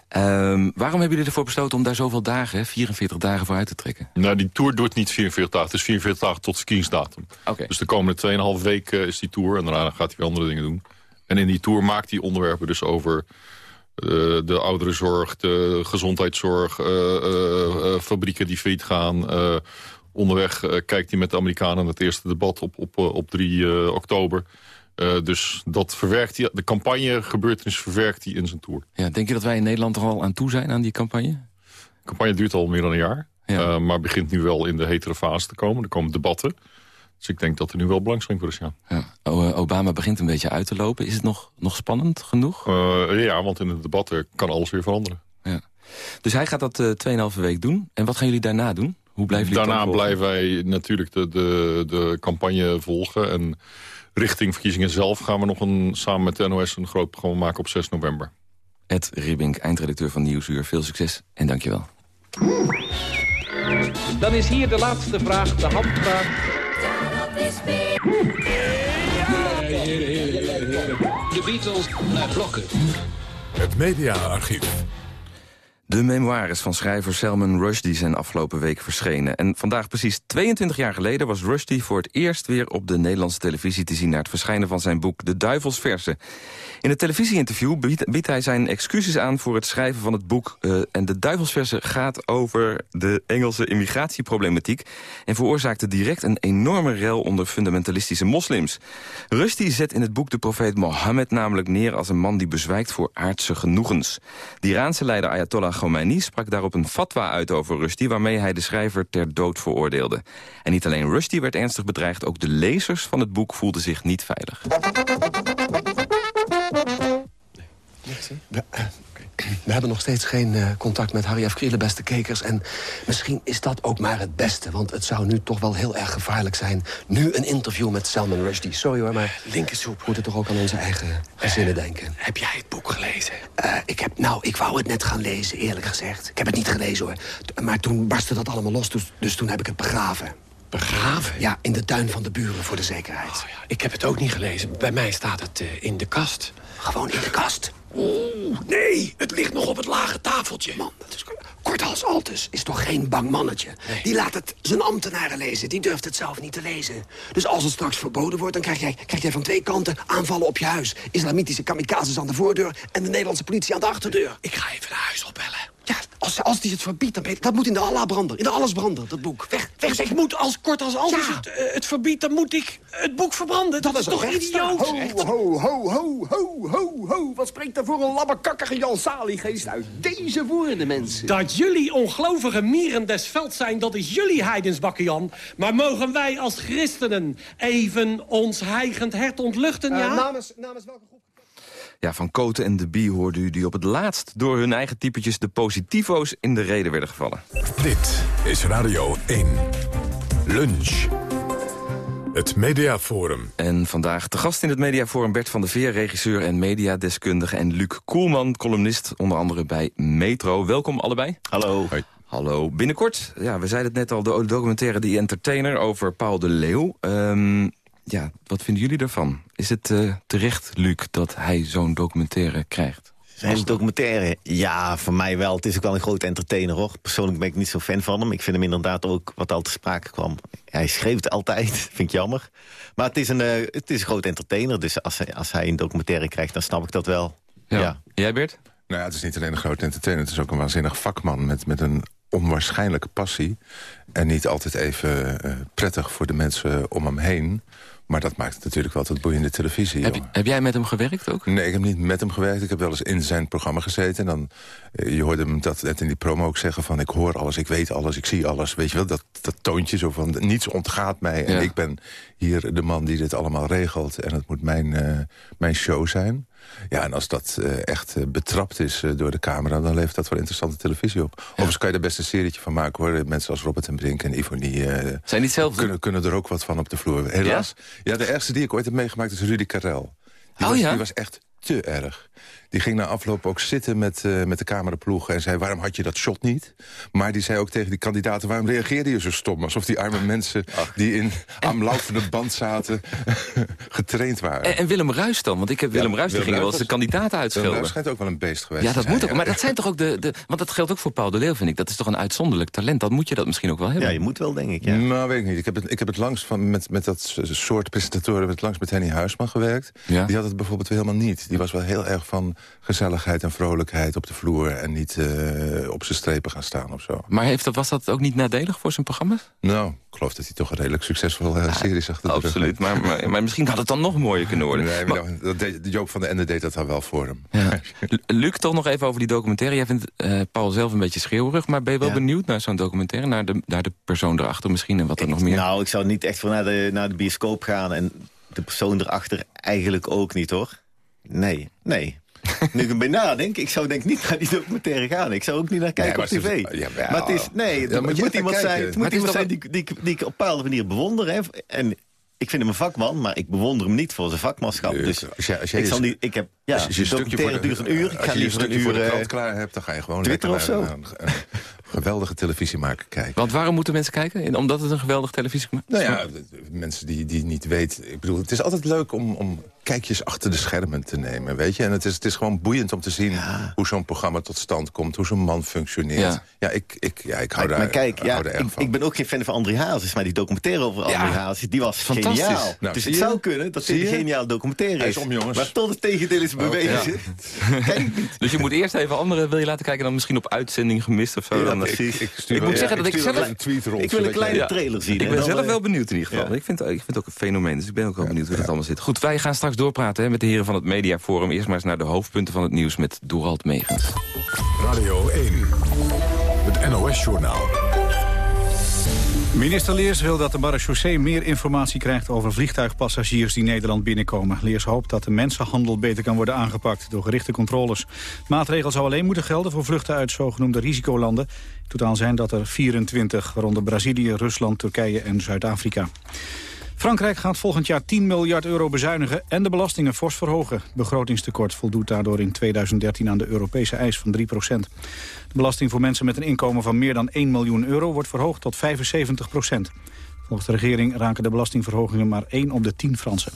Ehm, waarom hebben jullie ervoor besloten om daar zoveel dagen, hè, 44 dagen voor uit te trekken? Nou, die tour duurt niet 44 dagen. Het is 44 dagen tot verkiezingsdatum. Dus de komende 2,5 weken is die tour. En daarna gaat hij weer andere dingen doen. En in die tour maakt hij onderwerpen dus over... eh, de ouderenzorg, de gezondheidszorg, eh, eh, eh, fabrieken die failliet gaan. eh, onderweg eh, kijkt hij met de Amerikanen het eerste debat op, op, eh, op 3 eh, oktober. Eh, dus dat verwerkt hij, de campagne gebeurtenis verwerkt hij in zijn tour. Ja, denk je dat wij in Nederland er al aan toe zijn aan die campagne? De campagne duurt al meer dan een jaar. eh, maar begint nu wel in de hetere fase te komen. Er komen debatten. Dus ik denk dat er nu wel belangstelling voor is, ja. Ja. Eh, Obama begint een beetje uit te lopen. Is het nog, nog spannend genoeg? Ja, want in de debatten kan alles weer veranderen. Ja. Dus hij gaat dat eh 2,5 week doen. En wat gaan jullie daarna doen? Hoe blijven jullie Daarna blijven wij natuurlijk de, de, de campagne volgen. En richting verkiezingen zelf gaan we nog een, samen met de NOS een groot programma maken op 6 november. Ed Ribbink, eindredacteur van Nieuwsuur. Veel succes en dankjewel. Dan is hier de laatste vraag, de handvraag. De Beatles naar blokken. Het mediaarchief. De memoires van schrijver Salman Rushdie zijn afgelopen week verschenen. En vandaag precies 22 jaar geleden was Rushdie voor het eerst weer op de Nederlandse televisie te zien... naar het verschijnen van zijn boek De Duivelsverse. In het televisieinterview biedt, hij zijn excuses aan voor het schrijven van het boek. Uh, en De Duivelsverse gaat over de Engelse immigratieproblematiek... en veroorzaakte direct een enorme rel onder fundamentalistische moslims. Rushdie zet in het boek de profeet Mohammed namelijk neer... als een man die bezwijkt voor aardse genoegens. De Iraanse leider Ayatollah Khomeini sprak daarop een fatwa uit over Rushdie... waarmee hij de schrijver ter dood veroordeelde. En niet alleen Rushdie werd ernstig bedreigd... ook de lezers van het boek voelden zich niet veilig. We hebben nog steeds geen uh, contact met Harry F. Beste kekers. En misschien is dat ook maar het beste. Want het zou nu toch wel heel erg gevaarlijk zijn. Nu een interview met Salman Rushdie. Sorry hoor, maar... Linkersoep. We moeten toch ook aan onze eigen gezinnen uh, denken. Heb jij het boek gelezen? Uh, ik heb, nou, ik wou het net gaan lezen, eerlijk gezegd. Ik heb het niet gelezen hoor. Maar toen barstte dat allemaal los, dus, dus toen heb ik het begraven. Begraven? Ja, in de tuin van de buren voor de zekerheid. Oh, ja. Ik heb het ook niet gelezen. Bij mij staat het in de kast. Gewoon in de kast? Oeh, nee, het ligt nog op het lage tafeltje. Man, dat is... Kortals Altus is toch geen bang mannetje? Nee. Die laat het zijn ambtenaren lezen. Die durft het zelf niet te lezen. Dus als het straks verboden wordt, dan krijg jij, krijg jij van twee kanten aanvallen op je huis. Islamitische kamikazes aan de voordeur en de Nederlandse politie aan de achterdeur. Ik ga even naar huis opbellen. Ja, als, als die het verbiedt, dan dat moet in de Allah-brander. In de allesbrander, dat boek. Weg, weg. Dus ik moet als kort als Altus Ja. het, eh, het verbiedt, dan moet ik het boek verbranden. Dat, is toch idioot? Ho, ho, ho, ho, ho, ho, ho. Wat spreekt voor een labbekakkige Jan Saliegeest uit deze woorden, mensen? Dat jullie ongelovige mieren des velds zijn, dat is jullie heidensbakken, Jan. Maar mogen wij als christenen even ons heigend hert ontluchten, ja? Eh, namens, namens welke groep? Ja, van Koten en de Bie hoorde u die op het laatst... door hun eigen typetjes de positivo's in de reden werden gevallen. Dit is Radio 1. Lunch. Het Mediaforum. En vandaag te gast in het Mediaforum Bert van der Veer... regisseur en mediadeskundige en Luc Koelman, columnist... onder andere bij Metro. Welkom allebei. Hallo. Hallo. Binnenkort, ja, we zeiden het net al, de documentaire The Entertainer... over Paul de Leeuw. Ehm, ja, wat vinden jullie ervan? Is het eh, terecht, Luc, dat hij zo'n documentaire krijgt? Zijn documentaire? Ja, voor mij wel. Het is ook wel een groot entertainer, hoor. Persoonlijk ben ik niet zo fan van hem. Ik vind hem inderdaad ook, wat al te sprake kwam... Hij schreef het altijd, *laughs* vind ik jammer. Maar het is een, eh, het is een groot entertainer. Dus als hij, als hij een documentaire krijgt, dan snap ik dat wel. Ja. Jij, Bert? Nou ja, het is niet alleen een groot entertainer. Het is ook een waanzinnig vakman met, met een onwaarschijnlijke passie. En niet altijd even eh, prettig voor de mensen om hem heen. Maar dat maakt het natuurlijk wel tot boeiende televisie. Heb, je- heb jij met hem gewerkt ook? Nee, ik heb niet met hem gewerkt. Ik heb wel eens in zijn programma gezeten. En dan, eh, je hoorde hem dat net in die promo ook zeggen van... ik hoor alles, ik weet alles, ik zie alles. Weet je wel, dat, dat toontje zo van... niets ontgaat mij en Ja. ik ben hier de man die dit allemaal regelt. En het moet mijn, eh, mijn show zijn. Ja, en als dat eh, echt eh, betrapt is eh, door de camera... dan levert dat wel interessante televisie op. Overigens kan je er best een serietje van maken, hoor. Mensen als Robert en Brink en Ivonie... Zijn die zelf... kunnen, kunnen er ook wat van op de vloer. Helaas. Ja, de ergste die ik ooit heb meegemaakt is Rudy Karel. Die, Oh was, ja? die was echt te erg. Die ging na afloop ook zitten met, eh, met de cameraploeg... en zei, waarom had je dat shot niet? Maar die zei ook tegen die kandidaten... waarom reageerde je zo stom? Alsof die arme *laughs* mensen die in aan laufende band zaten... *laughs* getraind waren. En, en Willem Ruis dan? Want ik heb Willem Ruis, die ging wel eens de kandidaten Willem uitschelden. Ruijs schijnt ook wel een beest geweest Ja, dat zijn, moet ook. Maar dat zijn toch ook de, de... Want dat geldt ook voor Paul de Leeuw, vind ik. Dat is toch een uitzonderlijk talent. Dan moet je dat misschien ook wel hebben. Ja, je moet wel, denk ik. Ja. Nou, weet ik niet. Ik heb het, ik heb het langst van, met, met dat soort presentatoren... heb het langst met Henny Huisman gewerkt. Ja. Die had het bijvoorbeeld helemaal niet. Die was wel heel erg van gezelligheid en vrolijkheid op de vloer... en niet eh, op zijn strepen gaan staan of zo. Maar heeft dat, was dat ook niet nadelig voor zijn programma's? Nou, ik geloof dat hij toch een redelijk succesvolle eh, serie zag. de rug Absoluut. Maar, maar, maar misschien had het dan nog mooier kunnen worden. Nee, maar dat deed- Joop van den Ende deed dat dan wel voor hem. Ja. Luc, toch nog even over die documentaire. Jij vindt eh, Paul zelf een beetje schreeuwerig... maar ben je wel Ja. benieuwd naar zo'n documentaire? Naar de, naar de persoon erachter misschien en wat er nog meer... Nou, ik zou niet echt voor naar de, naar de bioscoop gaan. En de persoon erachter eigenlijk ook niet, hoor. Nee, nee. Nu ik erbij nadenk, ik zou denk ik niet naar die documentaire gaan. Ik zou ook niet naar kijken Nee, op tv. het is- maar het is, nee, het moet iemand kijken. zijn, het moet het is iemand zijn die, die, ik- die ik op een bepaalde manier bewonder. Hè. En ik vind hem een vakman, maar ik bewonder hem niet voor zijn vakmanschap. Dus Als jij- als jij ik, zal je- niet, ik heb, ja, als je een stukje voor de- duurt een uur. Ik ga je een liever een stukje voor uur... de eh, krant klaar hebt... dan ga je gewoon Twitter lekker of een, een- geweldige televisiemaker kijken. Want waarom moeten mensen kijken? En Omdat het een geweldig televisie Nou ja, mensen die, die niet weten... Ik bedoel, het is altijd leuk om, om kijkjes achter de schermen te nemen, weet je. En het is, het is gewoon boeiend om te zien hoe zo'n programma tot stand komt. Hoe zo'n man functioneert. Ja, Ja. ik, ik, ja, ik hou Maar, daar, maar kijk, ja, hou daar erg ik, van. ik ben ook geen fan van André Hazes, maar die documentaire over Ja. André Hazes, die was Fantastisch. geniaal. Nou, dus zie het je? zou kunnen dat Zie dit een geniaal documentaire Hij is. is om, jongens. Maar tot het tegendeel is bewezen. *laughs* Dus je moet eerst even anderen wil je laten kijken... en dan misschien op uitzending gemist of zo. Ja, dan, eh, precies. Ik, stuur Ik moet zeggen ja, dat ik zelf... een tweet rond, Ik wil een kleine trailer zien. Ik en ben zelf eh, wel benieuwd in ieder geval. Ik, vind, ik vind het ook een fenomeen, dus ik ben ook wel benieuwd hoe dat allemaal zit. Goed, wij gaan straks doorpraten hè, met de heren van het Mediaforum. Eerst maar eens naar de hoofdpunten van het nieuws met Dorald Megens. Radio 1. Het NOS-journaal. Minister Leers wil dat de marechaussee meer informatie krijgt over vliegtuigpassagiers die Nederland binnenkomen. Leers hoopt dat de mensenhandel beter kan worden aangepakt door gerichte controles. Maatregel zou alleen moeten gelden voor vluchten uit zogenoemde risicolanden. In totaal zijn dat er 24, waaronder Brazilië, Rusland, Turkije en Zuid-Afrika. Frankrijk gaat volgend jaar 10 miljard euro bezuinigen en de belastingen fors verhogen. Het begrotingstekort voldoet daardoor in 2013 aan de Europese eis van 3 procent. De belasting voor mensen met een inkomen van meer dan 1 miljoen euro wordt verhoogd tot 75 procent. Volgens de regering raken de belastingverhogingen maar 1 op de 10 Fransen.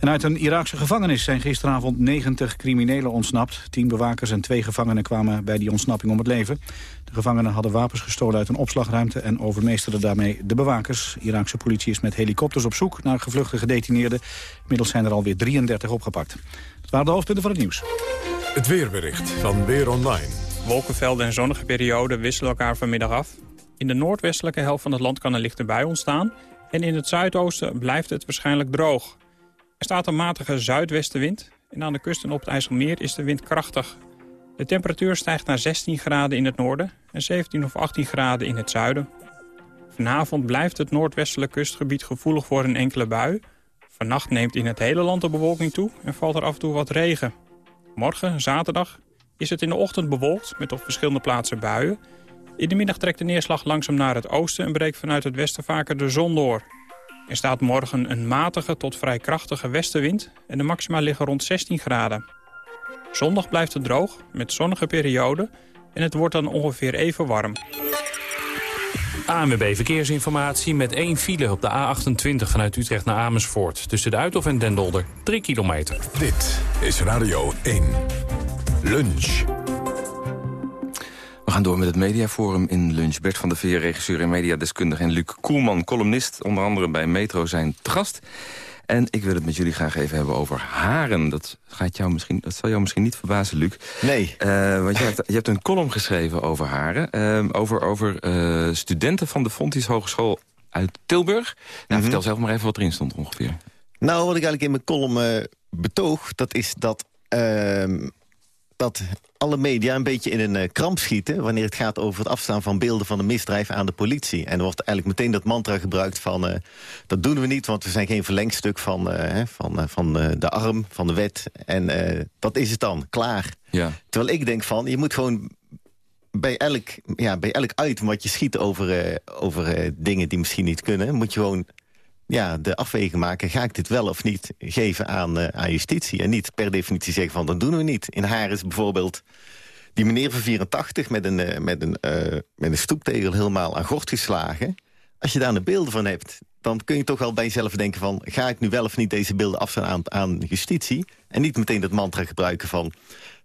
En uit een Iraakse gevangenis zijn gisteravond 90 criminelen ontsnapt. Tien bewakers en twee gevangenen kwamen bij die ontsnapping om het leven. De gevangenen hadden wapens gestolen uit een opslagruimte... en overmeesterden daarmee de bewakers. Iraakse politie is met helikopters op zoek naar gevluchte gedetineerden. Inmiddels zijn er alweer 33 opgepakt. Dat waren de hoofdpunten van het nieuws. Het weerbericht van Weer Online. Wolkenvelden en zonnige perioden wisselen elkaar vanmiddag af. In de noordwestelijke helft van het land kan een lichte bui ontstaan... en in het zuidoosten blijft het waarschijnlijk droog. Er staat een matige zuidwestenwind... en aan de kust en op het IJsselmeer is de wind krachtig. De temperatuur stijgt naar 16 graden in het noorden... en 17 of 18 graden in het zuiden. Vanavond blijft het noordwestelijk kustgebied gevoelig voor een enkele bui. Vannacht neemt in het hele land de bewolking toe en valt er af en toe wat regen. Morgen, zaterdag, is het in de ochtend bewolkt met op verschillende plaatsen buien. In de middag trekt de neerslag langzaam naar het oosten en breekt vanuit het westen vaker de zon door. Er staat morgen een matige tot vrij krachtige westenwind en de maxima liggen rond 16 graden. Zondag blijft het droog met zonnige perioden en het wordt dan ongeveer even warm. ANWB Verkeersinformatie met één file op de A28 vanuit Utrecht naar Amersfoort. Tussen de Uithof en Den Dolder, 3 kilometer. Dit is Radio 1. Lunch. Gaan door met het Mediaforum in lunch. Bert van der Veer, regisseur en mediadeskundige... en Luc Koelman, columnist, onder andere bij Metro, zijn te gast. En ik wil het met jullie graag even hebben over haren. Dat, gaat jou misschien, dat zal jou misschien niet verbazen, Luc. Nee. Eh, want je hebt, je hebt een column geschreven over haren. eh, over over eh, studenten van de Fontys Hogeschool uit Tilburg. Nou, vertel zelf maar even wat erin stond ongeveer. Nou, wat ik eigenlijk in mijn column eh, betoog... dat is dat, ehm, dat alle media een beetje in een eh, kramp schieten... wanneer het gaat over het afstaan van beelden van een misdrijf aan de politie. En er wordt eigenlijk meteen dat mantra gebruikt van... eh, dat doen we niet, want we zijn geen verlengstuk van, eh, van, van de arm, van de wet. En dat is het dan, klaar. Ja. Terwijl ik denk van, je moet gewoon bij elk, ja, bij elk item wat je schiet over, over dingen die misschien niet kunnen... moet je gewoon ja, de afweging maken, ga ik dit wel of niet geven aan, eh, aan justitie? En niet per definitie zeggen van, dat doen we niet. In haar is bijvoorbeeld die meneer van 84 met een, eh, met een, eh, met een stoeptegel helemaal aan gort geslagen. Als je daar de beelden van hebt, dan kun je toch wel bij jezelf denken van... ga ik nu wel of niet deze beelden afstaan aan, aan justitie? En niet meteen dat mantra gebruiken van...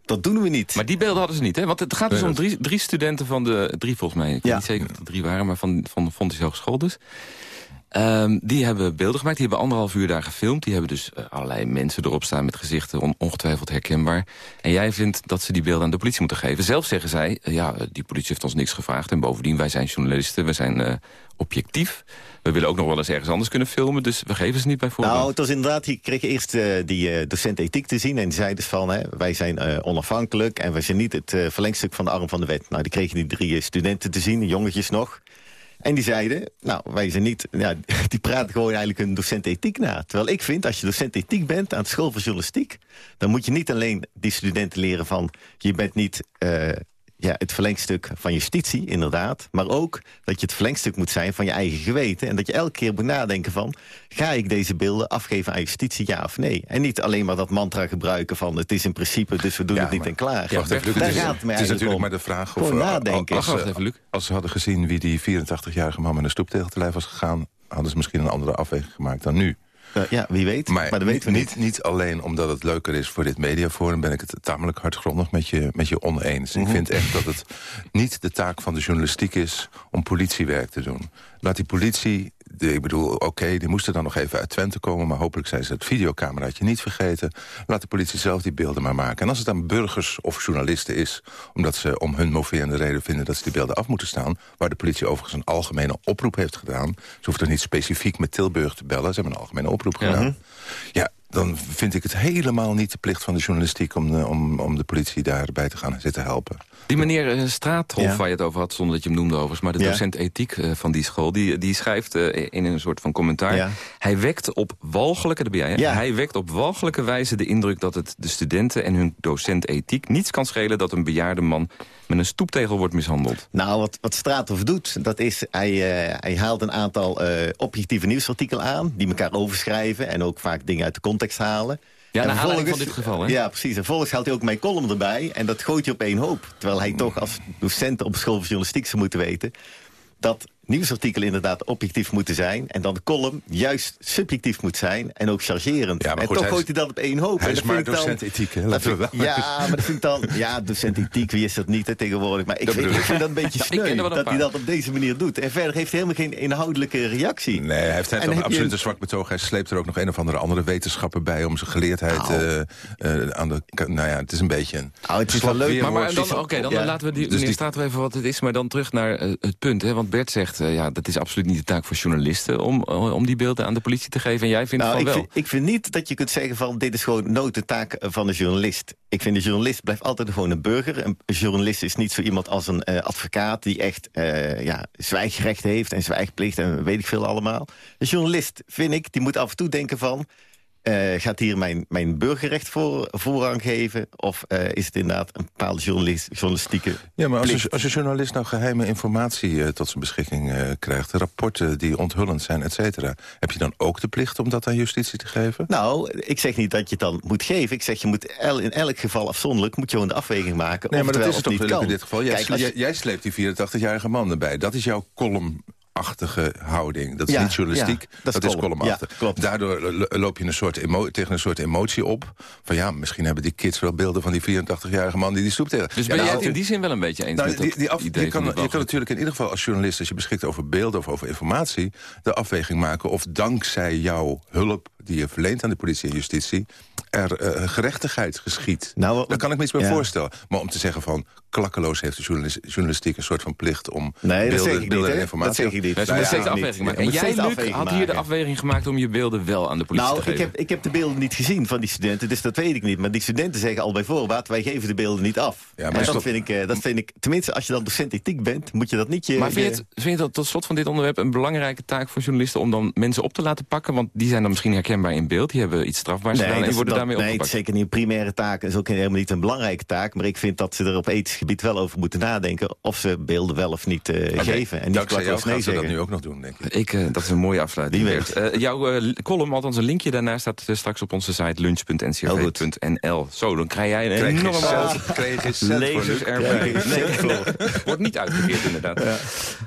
dat doen we niet. Maar die beelden hadden ze niet, hè? Want het gaat dus om drie, drie studenten van de... Drie volgens mij, ik weet niet zeker of het er drie waren... maar van, van de Fontys Hogeschool dus. Ehm, die hebben beelden gemaakt, die hebben anderhalf uur daar gefilmd. Die hebben dus eh, allerlei mensen erop staan met gezichten on- ongetwijfeld herkenbaar. En jij vindt dat ze die beelden aan de politie moeten geven. Zelf zeggen zij, eh, ja, die politie heeft ons niks gevraagd. En bovendien, wij zijn journalisten, we zijn eh, objectief. We willen ook nog wel eens ergens anders kunnen filmen, dus we geven ze niet bij voorbeeld. Nou, het was inderdaad, je kreeg eerst eh, die eh, docent ethiek te zien... en die zei dus van, hè, wij zijn eh, onafhankelijk... en wij zijn niet het eh, verlengstuk van de arm van de wet. Nou, die kregen die drie eh, studenten te zien, jongetjes nog... En die zeiden, nou, wij zijn niet... Ja, *laughs* die praten gewoon eigenlijk een docent ethiek na. Terwijl ik vind, als je docent ethiek bent aan de school van journalistiek... dan moet je niet alleen die studenten leren van... je bent niet eh, ja, het verlengstuk van justitie, inderdaad... maar ook dat je het verlengstuk moet zijn van je eigen geweten... en dat je elke keer moet nadenken van... ga ik deze beelden afgeven aan justitie, ja of nee? En niet alleen maar dat mantra gebruiken van... het is in principe, dus we doen het niet en klaar. Wacht even, Luc, Daar het is, gaat het me het is eigenlijk natuurlijk om. maar de vraag of... Nadenken. Als, even, Luc. als ze hadden gezien wie die 84-jarige man met een stoeptegel te lijf was gegaan... hadden ze misschien een andere afweging gemaakt dan nu. Uh, ja, wie weet. Maar, maar dat weten we niet. niet. alleen omdat het leuker is voor dit mediaforum... ben ik het tamelijk hardgrondig met je, met je oneens. Ik vind echt dat het niet de taak van de journalistiek is... om politiewerk te doen. Laat die politie ik bedoel, oké, die moesten dan nog even uit Twente komen... maar hopelijk zijn ze het videocameraatje niet vergeten. Laat de politie zelf die beelden maar maken. En als het aan burgers of journalisten is... omdat ze om hun moverende reden vinden dat ze die beelden af moeten staan... waar de politie overigens een algemene oproep heeft gedaan... ze hoeft er niet specifiek met Tilburg te bellen... ze hebben een algemene oproep gedaan. Ja, dan vind ik het helemaal niet de plicht van de journalistiek... om de, om, om de politie daarbij te gaan zitten helpen. Die meneer uh, Straathof, waar je het over had, zonder dat je hem noemde overigens... maar de docent ethiek uh, van die school, die, die schrijft uh, in een soort van commentaar... hij wekt op walgelijke, dat ben jij, hè? hij wekt op walgelijke wijze de indruk dat het de studenten... en hun docent ethiek niets kan schelen dat een bejaarde man met een stoeptegel wordt mishandeld. Nou, wat, wat Straathof doet, dat is... hij, hij haalt een aantal objectieve nieuwsartikelen aan... die elkaar overschrijven en ook vaak dingen uit de context halen... Ja, naar aanleiding van dit geval, hè? Ja, precies. En volgens haalt hij ook mijn column erbij. En dat gooit je op één hoop. Terwijl hij toch als docent op school van journalistiek zou moeten weten... dat nieuwsartikelen inderdaad objectief moeten zijn... en dan de column juist subjectief moet zijn en ook chargerend. Ja, maar goed, en toch gooit hij dat op één hoop. Hij is maar docent ethiek, hè? Laten we wel Ja, maar dat vind ik dan... Ja, docent ethiek, wie is dat niet hè, tegenwoordig? Maar ik, vind, ik vind dat een beetje *laughs* sneu dat hij dat op deze manier doet. En verder heeft hij helemaal geen inhoudelijke reactie. Nee, hij heeft, hij heeft absoluut een zwak betoog. Hij sleept er ook nog een of andere andere wetenschapper bij... om zijn geleerdheid nou. uh, aan de... Nou ja, het is een beetje een... Nou, het is wel leuk. Maar, maar dan, oké, dan laten we die, dus meneer Staat even wat het is... maar dan terug naar uh, het punt, hè? Want Bert zegt, ja, dat is absoluut niet de taak voor journalisten... om, om die beelden aan de politie te geven. En jij vindt nou, van ik wel. Vind, ik vind niet dat je kunt zeggen van... dit is gewoon nooit de taak van de journalist. Ik vind de journalist blijft altijd gewoon een burger. Een journalist is niet zo iemand als een uh, advocaat... die echt uh, ja, zwijgrecht heeft en zwijgplicht en weet ik veel allemaal. Een journalist, vind ik, die moet af en toe denken van... Uh, gaat hier mijn, mijn burgerrecht voor, voorrang geven? Of uh, is het inderdaad een bepaalde journalist, journalistieke Ja, maar als je, als je journalist nou geheime informatie uh, tot zijn beschikking krijgt... rapporten die onthullend zijn, et cetera... heb je dan ook de plicht om dat aan justitie te geven? Nou, ik zeg niet dat je het dan moet geven. Ik zeg, je moet el, in elk geval afzonderlijk moet je gewoon de afweging maken. Nee, maar dat is het toch wel in dit geval. Jij, Kijk, jij, jij sleept die 84-jarige man erbij. Dat is jouw column achtige houding. Dat is niet journalistiek, ja, dat, is columnachtig. Ja, Daardoor loop je een soort tegen een soort emotie op. Van ja, misschien hebben die kids wel beelden van die 84-jarige man die die stoep tegen. Dus ben ja, jij het in die zin wel een beetje eens nou, met die, die af, je, kan, je kan natuurlijk in ieder geval als journalist... als je beschikt over beelden of over informatie... de afweging maken of dankzij jouw hulp die je verleent aan de politie en justitie... er uh, gerechtigheid geschiet. Nou, Daar kan ik me iets bij voorstellen. Maar om te zeggen van klakkeloos heeft de journalistiek een soort van plicht... om nee, beelden, beelden en informatie... Dat zeg ik niet. Ze steeds afweging maken. En jij, Luc, had hier de afweging gemaakt om je beelden wel aan de politie nou, te geven? Nou, ik heb, ik heb de beelden niet gezien van die studenten, dus dat weet ik niet. Maar die studenten zeggen al bij voorbaat, wij geven de beelden niet af. Ja, maar en dat, toch... vind ik, dat vind ik, tenminste als je dan docent ethiek bent, moet je dat niet... Je, maar vind je, het, vind je dat tot slot van dit onderwerp een belangrijke taak voor journalisten... om dan mensen op te laten pakken? Want die zijn dan misschien herkenbaar in beeld. Die hebben iets strafbaars nee, gedaan en worden dat, daarmee nee, opgepakt. Nee, het is zeker niet een primaire taak. Het is ook helemaal niet een belangrijke taak. Maar ik vind dat ze er op ethisch gebied wel over moeten nadenken... of ze beelden wel of niet uh, okay. geven. En niet Dankzij jou nee gaan dat nu ook nog doen, denk ik. ik uh, dat is een mooie afsluiting. Die weet. Uh, jouw column, althans een linkje daarna... staat straks op onze site lunch.ncrv.nl. Zo, dan krijg jij een enorme lezers erbij. *laughs* Wordt niet uitgekeerd, inderdaad. Ja.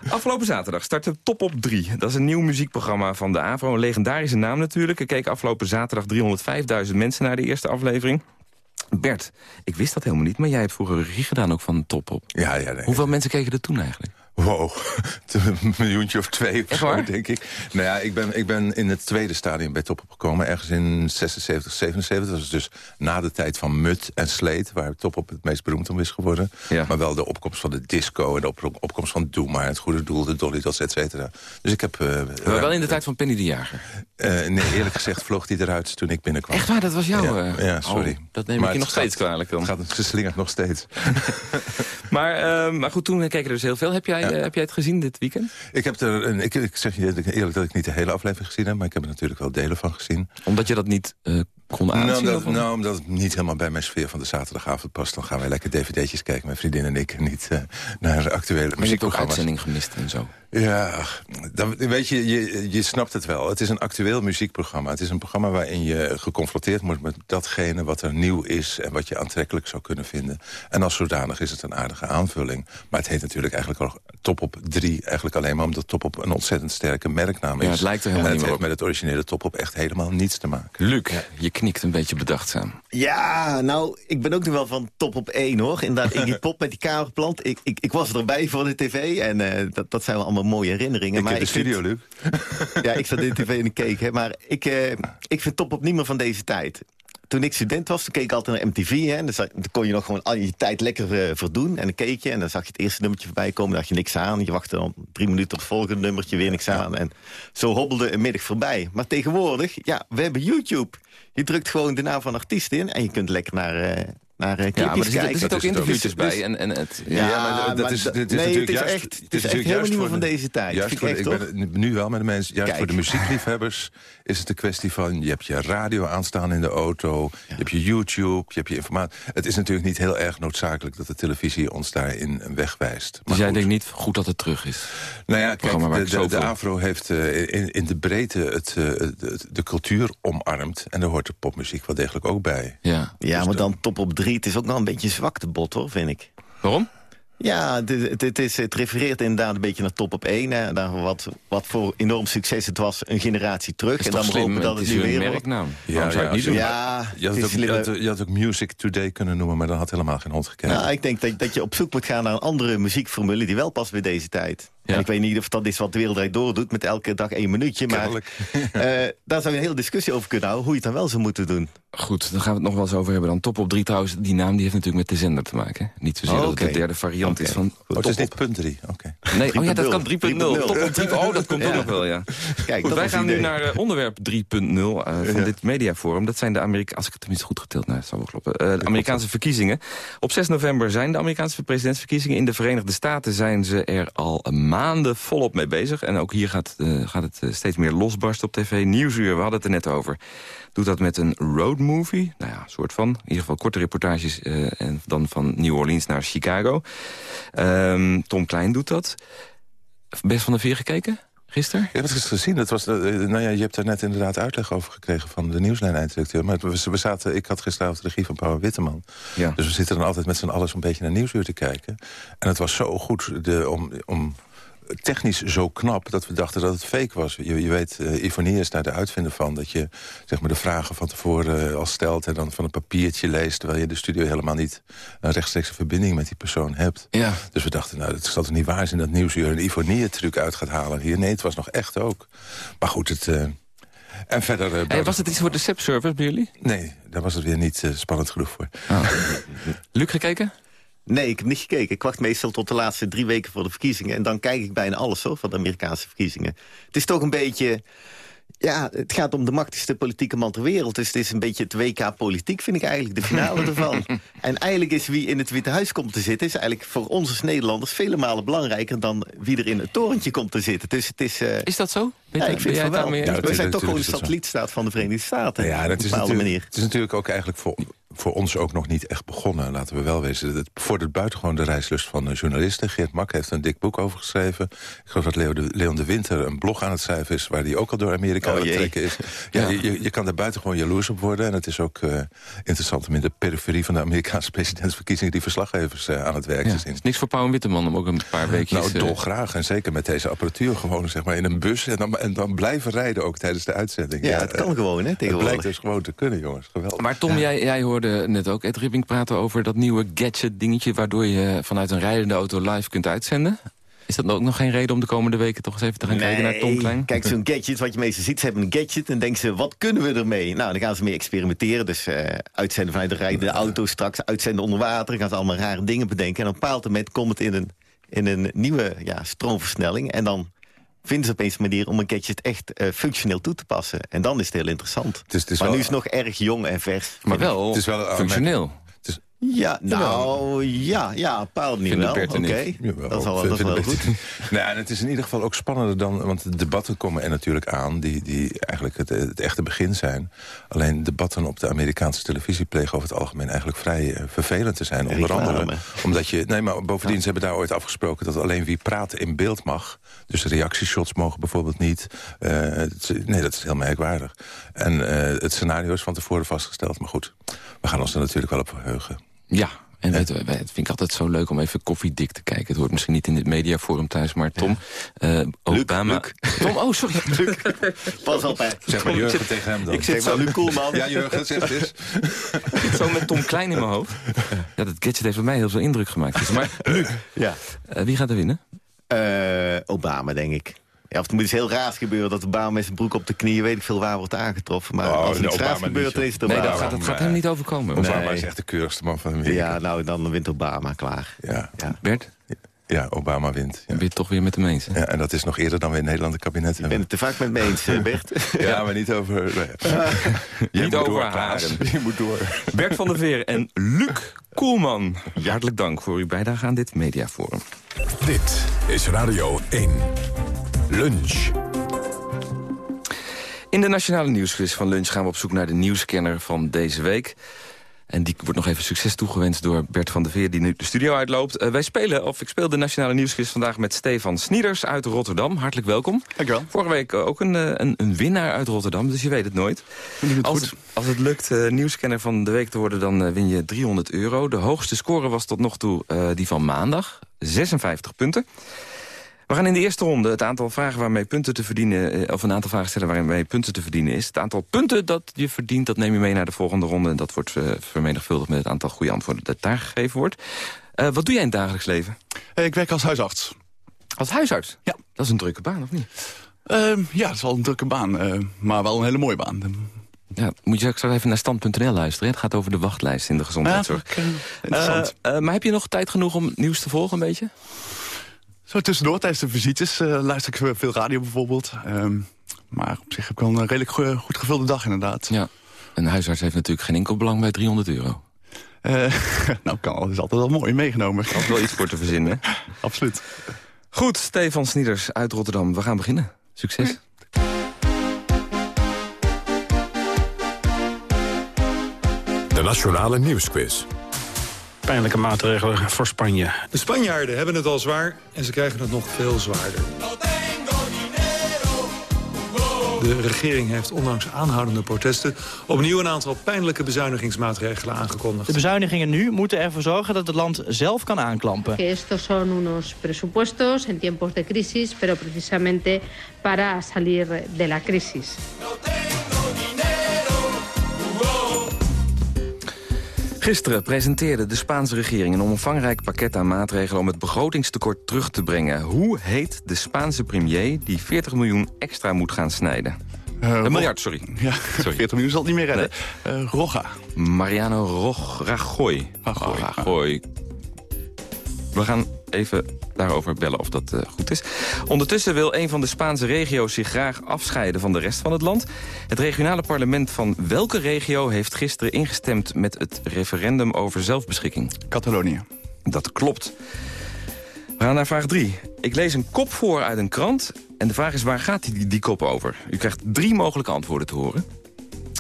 Afgelopen zaterdag startte Top op 3. Dat is een nieuw muziekprogramma van de AVRO. Een legendarische naam natuurlijk. Er keken afgelopen zaterdag 305.000 mensen naar de eerste aflevering. Bert, ik wist dat helemaal niet, maar jij hebt vroeger regie gedaan ook van Top op. Ja, ja. Nee. Hoeveel mensen keken er toen eigenlijk? Wow, *laughs* een miljoentje of twee of zo, denk ik. Nou ja, ik ben, ik ben in het tweede stadium bij Top opgekomen. Ergens in 76, 77. Dat was dus na de tijd van Mut en Sleet... waar Top op het meest beroemd om is geworden. Ja. Maar wel de opkomst van de disco en de op, opkomst van Doe Maar... het goede doel, de Dolly et cetera. Dus ik heb... Uh, maar wel in de tijd van Penny de Jager? Uh, nee, eerlijk gezegd vloog hij eruit toen ik binnenkwam. Echt waar? Dat was jouw... Ja, ja sorry. Oh, dat neem maar ik je nog steeds kwalijk dan. Het gaat, ze slingert nog steeds. *laughs* maar, uh, maar goed, toen keken er dus heel veel. Heb jij, ja. heb jij het gezien dit weekend? Ik heb er een, ik, ik zeg je eerlijk dat ik niet de hele aflevering gezien heb... maar ik heb er natuurlijk wel delen van gezien. Omdat je dat niet uh, kon aanzien? Nou, dat, of- nou, omdat het niet helemaal bij mijn sfeer van de zaterdagavond past... dan gaan wij lekker dvd'tjes kijken, mijn vriendin en ik... en niet eh, naar actuele maar je hebt ook muziekprogramma's. uitzending gemist en zo. Ja, dan, weet je, je, je snapt het wel. Het is een actueel muziekprogramma. Het is een programma waarin je geconfronteerd wordt met datgene wat er nieuw is... en wat je aantrekkelijk zou kunnen vinden. En als zodanig is het een aardige aanvulling. Maar het heet natuurlijk eigenlijk al Top op 3... eigenlijk alleen maar omdat Top op een ontzettend sterke merknaam is. Ja, het lijkt er helemaal en niet het meer heeft met het originele Top op echt helemaal niets te maken. Luc, je knikt een beetje bedachtzaam. Ja, nou, ik ben ook nog wel van top op één, hoor. Inderdaad, Iggy *laughs* Pop met die kamerplant. Ik, ik, ik was erbij voor de tv en eh, dat, dat zijn wel allemaal mooie herinneringen. Ik maar heb de vind- studio, Luc. Ja, ik zat in de tv en ik keek, hè. Maar ik, eh, ik vind top op niet meer van deze tijd. Toen ik student was, toen keek ik altijd naar MTV. Hè, en dan, kon je nog gewoon al je tijd lekker eh, verdoen. En dan keek je en dan zag je het eerste nummertje voorbij komen. Dan dacht je niks aan. Je wachtte dan drie minuten op het volgende nummertje, weer niks aan. En zo hobbelde een middag voorbij. Maar tegenwoordig, ja, we hebben YouTube. Je drukt gewoon de naam van artiest in en je kunt lekker naar, eh naar eh, Ja, maar er kijken. er zitten ook Dus- interviewtjes dus- bij. En, en het, Ja, Ja, maar dat is, maar is nee, natuurlijk het is juist, echt- het is echt helemaal juist niet meer voor van de- deze tijd. Juist voor, ik ben nu wel met de mensen, juist Kijk. voor de muziekliefhebbers is het een kwestie van... je hebt je radio aanstaan in de auto, je hebt je YouTube, je hebt je informatie. Het is natuurlijk niet heel erg noodzakelijk dat de televisie ons daarin wegwijst. dus jij denkt niet goed dat het terug is? Nou ja, kijk, de, ik de, de zoveel- AVRO heeft eh, in, in de breedte het, eh, de, de cultuur omarmd. En daar hoort de popmuziek wel degelijk ook bij. Ja, Ja, maar dan top op drie. Het is ook nog een beetje een zwaktebot, hoor, vind ik. Waarom? Ja, het, het, het is, het refereert inderdaad een beetje naar top op één. Hè. Naar wat, wat voor enorm succes het was een generatie terug. Is en dan slim? dat Het nu weer merknaam. Niet doen? Ja, Je had, ook, je, had, slim- je had ook Music Today kunnen noemen, maar dan had helemaal geen hond gekeken. Nou, ik denk dat, dat je op zoek moet gaan naar een andere muziekformule... die wel past bij deze tijd. En ik weet niet of dat is wat de wereld door doet... met elke dag één minuutje. Maar *laughs* eh, daar zou je een hele discussie over kunnen houden... hoe je het dan wel zou moeten doen. Goed, dan gaan we het nog wel eens over hebben. Dan top op 3 trouwens, die naam die heeft natuurlijk met de zender te maken. hè? Niet zozeer Oh, dat het de derde variant is van Oh, het top is op. niet punt 3, oké. Nee, oh ja, dat 3.0. kan 3.0. Top op 3. *laughs* Oh, dat komt ook Ja. nog wel, ja. Kijk, Goed, dat wij gaan nu naar eh, onderwerp 3.0 eh, van dit mediaforum. Dat zijn de Amerika als ik het tenminste goed geteld, nou, dat zal wel kloppen. De Amerikaanse verkiezingen. Op 6 november zijn de Amerikaanse presidentsverkiezingen. In de Verenigde Staten zijn ze er al maanden volop mee bezig. En ook hier gaat, eh, gaat het eh, steeds meer losbarsten op tv. Nieuwsuur, we hadden het er net over. Doet dat met een roadmovie. Nou ja, een soort van. In ieder geval korte reportages. eh, en dan van New Orleans naar Chicago. Ehm, Tom Klein doet dat. Best van de Veer gekeken? Gisteren? Ik heb het eens gezien. Dat was, nou ja, je hebt daar net inderdaad uitleg over gekregen van de nieuwslijn-eindredacteur. Maar we, we zaten, ik had gisteravond de regie van Paul Witteman. Ja. Dus we zitten dan altijd met z'n allen zo'n beetje naar Nieuwsuur te kijken. En het was zo goed de, om, om technisch zo knap dat we dachten dat het fake was. Je, je weet, uh, Ivonie is daar de uitvinder van... dat je zeg maar, de vragen van tevoren uh, al stelt... en dan van een papiertje leest... terwijl je de studio helemaal niet een rechtstreekse verbinding met die persoon hebt. Ja. Dus we dachten, nou, het zal toch niet waar zijn dat Nieuwsuur... een Ivonie-truc uit gaat halen hier. Nee, het was nog echt ook. Maar goed, het... Uh, en verder... Uh, hey, was het iets voor de SEP-service bij jullie? Nee, daar was het weer niet spannend genoeg voor. Oh. *laughs* Luc gekeken? Nee, ik heb niet gekeken. Ik wacht meestal tot de laatste drie weken voor de verkiezingen. En dan kijk ik bijna alles hoor, van de Amerikaanse verkiezingen. Het is toch een beetje... Ja, het gaat om de machtigste politieke man ter wereld. Dus het is een beetje het WK politiek, vind ik eigenlijk, de finale *laughs* ervan. En eigenlijk is wie in het Witte Huis komt te zitten... is eigenlijk voor ons als Nederlanders vele malen belangrijker... dan wie er in het torentje komt te zitten. Dus het is... Uh... Is dat zo? Ja, ik vind het wel. Ja, We zijn toch gewoon een satellietstaat van de Verenigde Staten. Ja, op dat een is bepaalde manier. Het is natuurlijk ook eigenlijk voor, voor ons ook nog niet echt begonnen. Laten we wel wezen. Het bevordert buitengewoon de reislust van journalisten. Geert Mak heeft een dik boek over geschreven. Ik geloof dat Leo de, Leon de Winter een blog aan het schrijven is... waar die ook al door Amerika oh, aan het trekken is. Ja, Ja. Je, je kan daar buitengewoon jaloers op worden. En het is ook uh, interessant om in de periferie van de Amerikaanse presidentsverkiezingen... die verslaggevers uh, aan het werk te zien. niks voor Pauw en Witteman om ook een paar weekjes... Nou, eh, dolgraag. En zeker met deze apparatuur gewoon zeg maar, in een bus. En dan, en dan blijven rijden ook tijdens de uitzending. Ja, het kan gewoon, hè, Het blijkt dus gewoon te kunnen, jongens. Geweldig. Maar Tom, jij, jij hoorde net ook Ed Ribbing praten over dat nieuwe gadget-dingetje... waardoor je vanuit een rijdende auto live kunt uitzenden. Is dat ook nog geen reden om de komende weken toch eens even te gaan kijken naar Tom Klein? Kijk, zo'n gadget, wat je meestal ziet, ze hebben een gadget... en denken ze, wat kunnen we ermee? Nou, dan gaan ze mee experimenteren. Dus uh, uitzenden vanuit de rijdende auto, straks uitzenden onder water... dan gaan ze allemaal rare dingen bedenken. En op een bepaald moment komt het in een, in een nieuwe ja, stroomversnelling... en dan vinden ze opeens een manier om een gadget echt uh, functioneel toe te passen. En dan is het heel interessant. Het is maar wel, nu is het nog erg jong en vers. Maar wel, het is wel functioneel. Ja, nou, ja, ja, bepaald niet wel. Oké, dat is wel, dat wel goed. nou, en het is in ieder geval ook spannender dan... want de debatten komen er natuurlijk aan... die, die eigenlijk het, het echte begin zijn. Alleen debatten op de Amerikaanse televisie... plegen over het algemeen eigenlijk vrij uh, vervelend te zijn. Onder andere omdat je... Nee, maar bovendien, ze hebben daar ooit afgesproken... dat alleen wie praat in beeld mag. Dus reactieshots mogen bijvoorbeeld niet. Uh, nee, dat is heel merkwaardig. En uh, het scenario is van tevoren vastgesteld. Maar goed, we gaan ons er natuurlijk wel op verheugen. Ja, en weet, het vind ik altijd zo leuk om even koffiedik te kijken. Het hoort misschien niet in dit mediaforum thuis, maar Tom... Ja. Uh, Obama... Tom, oh, sorry. *laughs* Luc. Pas op, hè. Zeg maar Jurgen tegen hem dan. Ik zit zo... Luc Koelman. Ja, Jurgen, zeg eens. *laughs* ik zit zo met Tom Klein in mijn hoofd. Ja, dat gadget heeft bij mij heel veel indruk gemaakt. Dus, maar, Luc, ja. Uh, wie gaat er winnen? Uh, Obama, denk ik. Ja, of er moet iets heel raars gebeuren dat de baan met zijn broek op de knieën... weet ik veel waar wordt aangetroffen. Maar oh, als er iets raars gebeurt, dan is het Obama. Nee, dat gaat, dat gaat hem niet overkomen. Obama nee. is echt de keurigste man van Amerika. Ja, nou, dan wint Obama, klaar. Ja. ja. Bert? Ja, Obama wint. Ja. Ben je het toch weer met hem eens? Ja, en dat is nog eerder dan we in Nederland een kabinet hebben. Ik ben het te vaak met me eens, Bert. *laughs* ja, maar niet over... Nee. *laughs* niet over. *laughs* Je moet door. Bert van der Veer en Luc Koelman. Hartelijk dank voor uw bijdrage aan dit mediaforum. Dit is Radio 1. Lunch. In de Nationale Nieuwsquiz van Lunch gaan we op zoek naar de nieuwscanner van deze week. En die wordt nog even succes toegewenst door Bert van der Veer... die nu de studio uitloopt. Uh, wij spelen, of ik speel de Nationale Nieuwsquiz vandaag met Stefan Snieders uit Rotterdam. Hartelijk welkom. Dankjewel. Vorige week uh, ook een, uh, een, een, winnaar uit Rotterdam, dus je weet het nooit. Het als, het, als het lukt nieuwscanner van de week te worden, dan win je 300 euro. De hoogste score was tot nog toe die van maandag, 56 punten. We gaan in de eerste ronde het aantal vragen waarmee punten te verdienen... of een aantal vragen stellen waarmee punten te verdienen is. Het aantal punten dat je verdient, dat neem je mee naar de volgende ronde... en dat wordt uh, vermenigvuldigd met het aantal goede antwoorden dat daar gegeven wordt. Uh, wat doe jij in het dagelijks leven? Ik werk als huisarts. Als huisarts? Ja. Dat is een drukke baan, of niet? Ehm, ja, het is wel een drukke baan, maar wel een hele mooie baan. Ja, moet je straks even naar stand.nl luisteren. Het gaat over de wachtlijst in de gezondheidszorg. Ja, interessant. maar heb je nog tijd genoeg om nieuws te volgen een beetje? Zo tussendoor, tijdens de visites uh, luister ik veel radio bijvoorbeeld. Um, maar op zich heb ik wel een redelijk go goed gevulde dag inderdaad. Ja, een huisarts heeft natuurlijk geen enkel belang bij 300 euro. Uh, *laughs* nou, kan, dat is altijd wel mooi meegenomen. Altijd wel iets voor te verzinnen. *laughs* Absoluut. Goed, Stefan Snieders uit Rotterdam. We gaan beginnen. Succes. De Nationale Nieuwsquiz pijnlijke maatregelen voor Spanje. De Spanjaarden hebben het al zwaar en ze krijgen het nog veel zwaarder. De regering heeft ondanks aanhoudende protesten... opnieuw een aantal pijnlijke bezuinigingsmaatregelen aangekondigd. De bezuinigingen nu moeten ervoor zorgen dat het land zelf kan aanklampen. Estos son unos presupuestos en tiempos de crisis... pero precisamente para salir de la crisis. Gisteren presenteerde de Spaanse regering een omvangrijk pakket aan maatregelen om het begrotingstekort terug te brengen. Hoe heet de Spaanse premier die 40 miljoen extra moet gaan snijden? Uh, een miljard, sorry. Ja, sorry. *laughs* 40 miljoen zal het niet meer redden. Nee. Uh, Roga. Mariano Rog Rajoy. Rajoy. Rajoy. We gaan even daarover bellen of dat uh, goed is. Ondertussen wil een van de Spaanse regio's zich graag afscheiden van de rest van het land. Het regionale parlement van welke regio heeft gisteren ingestemd... met het referendum over zelfbeschikking? Catalonië. Dat klopt. We gaan naar vraag 3. Ik lees een kop voor uit een krant. En de vraag is, waar gaat die, die kop over? U krijgt drie mogelijke antwoorden te horen.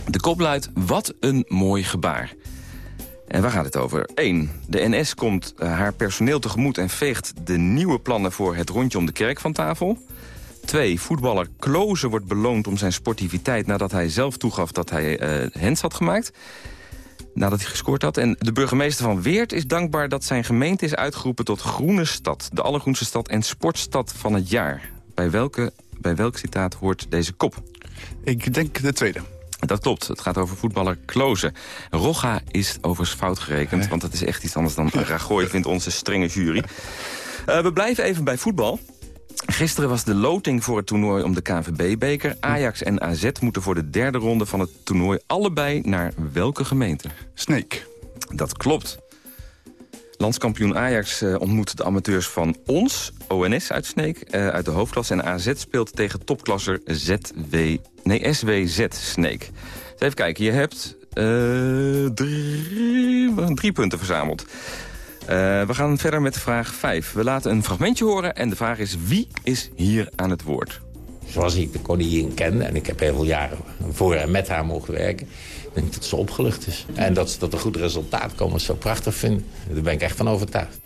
De kop luidt, wat een mooi gebaar. En waar gaat het over? 1. De NS komt uh, haar personeel tegemoet en veegt de nieuwe plannen voor het rondje om de kerk van tafel. 2. Voetballer Klozen wordt beloond om zijn sportiviteit nadat hij zelf toegaf dat hij uh, hens had gemaakt. Nadat hij gescoord had. En de burgemeester van Weert is dankbaar dat zijn gemeente is uitgeroepen tot groene stad. De allergroenste stad en sportstad van het jaar. Bij, welke, bij welk citaat hoort deze kop? Ik denk de tweede. Dat klopt. Het gaat over voetballer Klozen. Roga is overigens fout gerekend, want dat is echt iets anders dan Ragoy, vindt onze strenge jury. Uh, we blijven even bij voetbal. Gisteren was de loting voor het toernooi om de KNVB-beker. Ajax en AZ moeten voor de derde ronde van het toernooi allebei naar welke gemeente? Sneek. Dat klopt. Landskampioen Ajax uh, ontmoet de amateurs van ons, ONS uit Sneek, uh, uit de hoofdklasse. En AZ speelt tegen topklasser ZW, nee, SWZ Sneek. Even kijken, je hebt uh, drie, punten verzameld. We gaan verder met vraag 5. We laten een fragmentje horen en de vraag is wie is hier aan het woord? Zoals ik de koningin kende, en ik heb heel veel jaren voor en met haar mogen werken... denk dat ze opgelucht is. En dat ze tot een goed resultaat komen, zo prachtig vinden. Daar ben ik echt van overtuigd.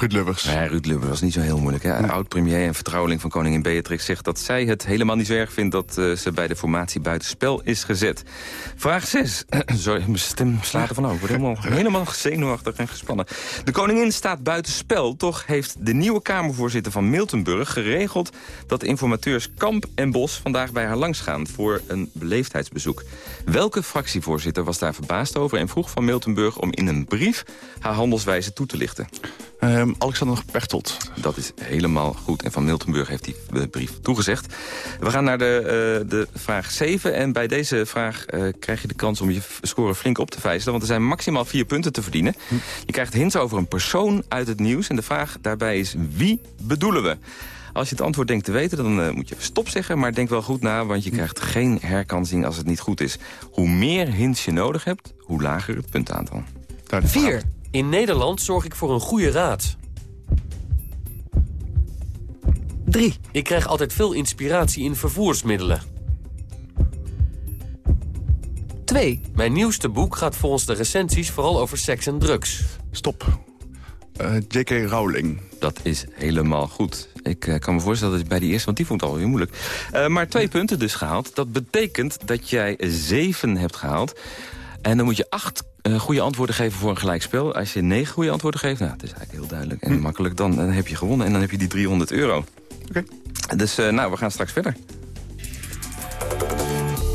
Ruud Lubbers. Ja, Ruud Lubbers was niet zo heel moeilijk. Hè? Oud-premier en vertrouweling van koningin Beatrix zegt dat zij het helemaal niet zo erg vindt... dat uh, ze bij de formatie buitenspel is gezet. Vraag 6. *clears throat* Sorry, mijn stem slaat ervan over. Helemaal, *laughs* helemaal zenuwachtig en gespannen. De koningin staat buitenspel. Toch heeft de nieuwe Kamervoorzitter van Miltenburg geregeld... dat informateurs Kamp en Bos vandaag bij haar langs gaan... voor een beleefdheidsbezoek. Welke fractievoorzitter was daar verbaasd over... en vroeg van Miltenburg om in een brief haar handelswijze toe te lichten? Um, Alexander Pechtold. Dat is helemaal goed. En Van Miltenburg heeft die de brief toegezegd. We gaan naar de, uh, de vraag 7. En bij deze vraag uh, krijg je de kans om je score flink op te vijzelen. Want er zijn maximaal vier punten te verdienen. Hm. Je krijgt hints over een persoon uit het nieuws. En de vraag daarbij is wie bedoelen we? Als je het antwoord denkt te weten, dan uh, moet je stop zeggen. Maar denk wel goed na, want je krijgt geen herkansing als het niet goed is. Hoe meer hints je nodig hebt, hoe lager het puntaantal. 4. In Nederland zorg ik voor een goede raad. 3. Ik krijg altijd veel inspiratie in vervoersmiddelen. 2. Mijn nieuwste boek gaat volgens de recensies vooral over seks en drugs. Stop. Uh, J.K. Rowling. Dat is helemaal goed. Ik uh, kan me voorstellen dat bij die eerste, want die vond ik al heel moeilijk. Uh, maar twee punten dus gehaald. Dat betekent dat jij zeven hebt gehaald. En dan moet je acht uh, goede antwoorden geven voor een gelijkspel. Als je negen goede antwoorden geeft, nou, het is eigenlijk heel duidelijk en hm. makkelijk. Dan, dan heb je gewonnen en dan heb je die 300 euro. Oké. Okay. Dus uh, nou, we gaan straks verder.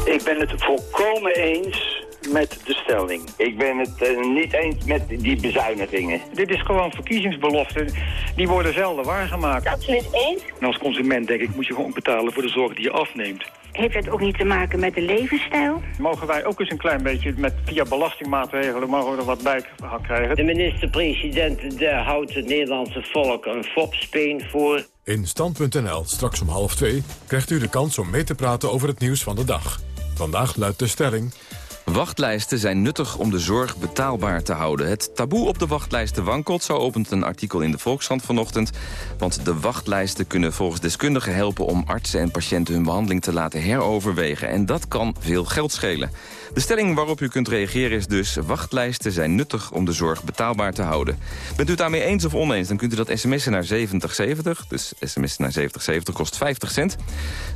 Ik ben het volkomen eens met de stelling. Ik ben het uh, niet eens met die bezuinigingen. Dit is gewoon verkiezingsbeloften. Die worden zelden waargemaakt. Absoluut eens. En als consument denk ik moet je gewoon betalen voor de zorg die je afneemt. Heeft het ook niet te maken met de levensstijl? Mogen wij ook eens een klein beetje met via belastingmaatregelen mogen we er wat bij krijgen? De minister-president houdt het Nederlandse volk een fopspeen voor. In Stand.nl, straks om half twee, krijgt u de kans om mee te praten over het nieuws van de dag. Vandaag luidt de stelling... Wachtlijsten zijn nuttig om de zorg betaalbaar te houden. Het taboe op de wachtlijsten wankelt, zo opent een artikel in de Volkskrant vanochtend. Want de wachtlijsten kunnen volgens deskundigen helpen om artsen en patiënten hun behandeling te laten heroverwegen. En dat kan veel geld schelen. De stelling waarop u kunt reageren is dus... wachtlijsten zijn nuttig om de zorg betaalbaar te houden. Bent u het daarmee eens of oneens, dan kunt u dat sms'en naar 7070. Dus sms'en naar 7070 kost 50 cent.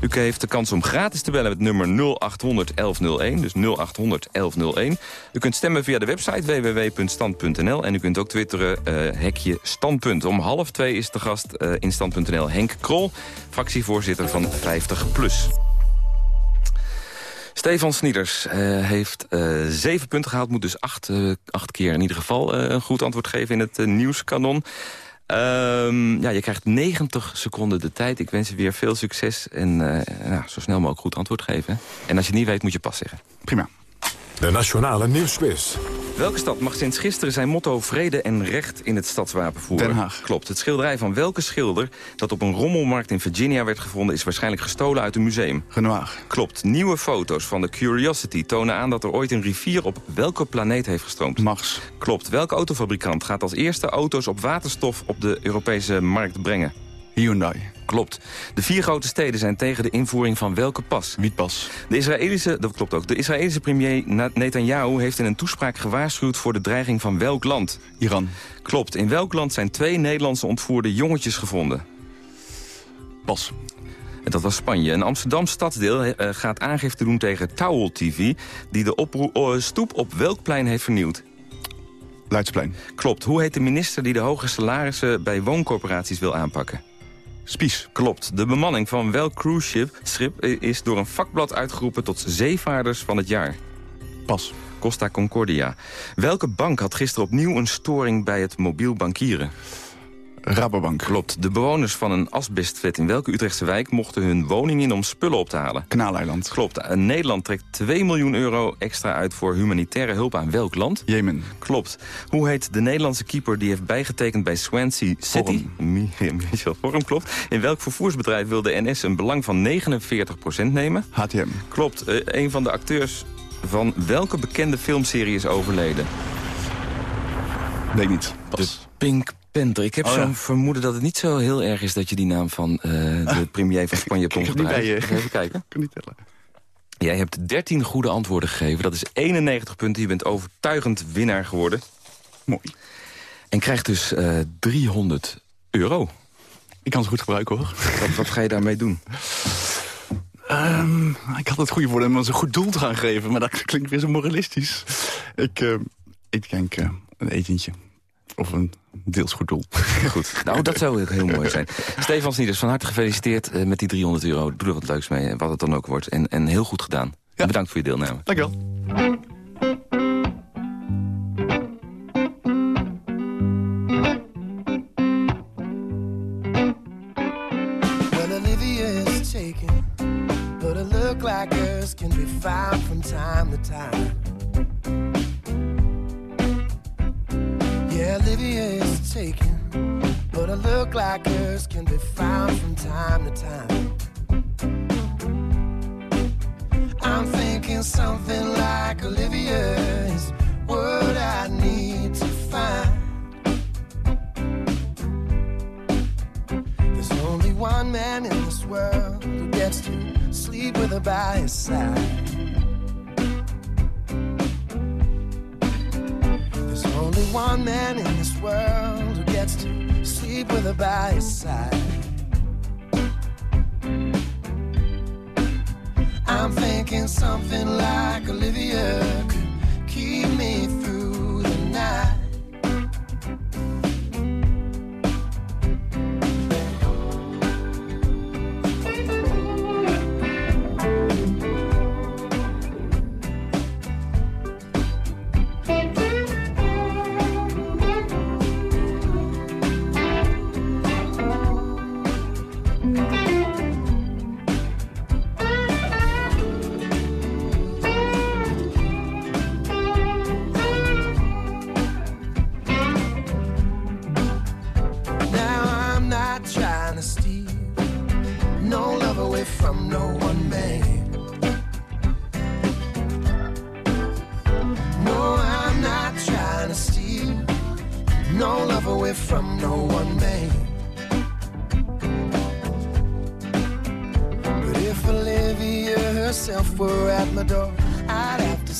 U heeft de kans om gratis te bellen met nummer 0800 1101. Dus 0800 1101. U kunt stemmen via de website www.stand.nl. En u kunt ook twitteren uh, hekje standpunt. Om half twee is de gast uh, in stand.nl Henk Krol, fractievoorzitter van 50PLUS. Stefan Snieders uh, heeft uh, zeven punten gehaald. Moet dus acht, acht keer in ieder geval een goed antwoord geven in het nieuwskanon. Um, ja, je krijgt 90 seconden de tijd. Ik wens je weer veel succes en nou, zo snel mogelijk goed antwoord geven. En als je het niet weet, moet je pas zeggen. Prima. De Nationale Nieuwsquiz. Welke stad mag sinds gisteren zijn motto vrede en recht in het stadswapen voeren? Den Haag. Klopt. Het schilderij van welke schilder dat op een rommelmarkt in Virginia werd gevonden... is waarschijnlijk gestolen uit een museum? Renoir. Klopt. Nieuwe foto's van de Curiosity tonen aan dat er ooit een rivier op welke planeet heeft gestroomd? Mars. Klopt. Welke autofabrikant gaat als eerste auto's op waterstof op de Europese markt brengen? Hyundai. Klopt. De vier grote steden zijn tegen de invoering van welke pas? Wietpas. De Israëlische, dat klopt ook. De Israëlische premier Netanyahu heeft in een toespraak gewaarschuwd voor de dreiging van welk land? Iran. Klopt. In welk land zijn twee Nederlandse ontvoerde jongetjes gevonden? Pas. En dat was Spanje. Een Amsterdam stadsdeel uh, gaat aangifte doen tegen Towel TV... die de uh, stoep op welk plein heeft vernieuwd? Leidsplein. Klopt. Hoe heet de minister die de hoge salarissen bij wooncorporaties wil aanpakken? Spies. Klopt. De bemanning van welk cruise schip is door een vakblad uitgeroepen tot zeevaarders van het jaar? Pas. Costa Concordia. Welke bank had gisteren opnieuw een storing bij het mobiel bankieren? Rabobank. Klopt. De bewoners van een asbestvet in welke Utrechtse wijk... mochten hun woning in om spullen op te halen? Kanaaleiland. Klopt. Nederland trekt 2 miljoen euro extra uit voor humanitaire hulp aan welk land? Jemen. Klopt. Hoe heet de Nederlandse keeper die heeft bijgetekend bij Swansea City? *laughs* Michel Vorm, klopt. In welk vervoersbedrijf wil de NS een belang van 49% nemen? HTM. Klopt. Uh, een van de acteurs van welke bekende filmserie is overleden? Weet niet. De Pink Panther. Ik heb Oh, ja. zo'n vermoeden dat het niet zo heel erg is... dat je die naam van eh, de premier van Spanje hebt Ik omgedraaid. Even kijken. kan niet tellen. Jij hebt 13 goede antwoorden gegeven. Dat is 91 punten. Je bent overtuigend winnaar geworden. Mooi. En krijgt dus eh 300 euro. Ik kan ze goed gebruiken, hoor. Wat, wat ga je daarmee doen? Ehm, ik had het goede voor hem als een goed doel te gaan geven, maar dat klinkt weer zo moralistisch. Ik, eh, ik denk eh, een etentje. Of een deels goed doel. *laughs* Goed. Nou, dat zou heel mooi zijn. *laughs* Stefan Snieders, van harte gefeliciteerd eh, met die 300 euro. Doe er wat leuks mee, wat het dan ook wordt. En, en heel goed gedaan. Bedankt voor je deelname. Dank je wel. Well, Olivia is a look like hers can be found from time to time. I'm thinking something like Olivia is what I need to find. There's only one man in this world who gets to sleep with her by his side. There's only one man in this world gets to sleep with her by his side. I'm thinking something like Olivia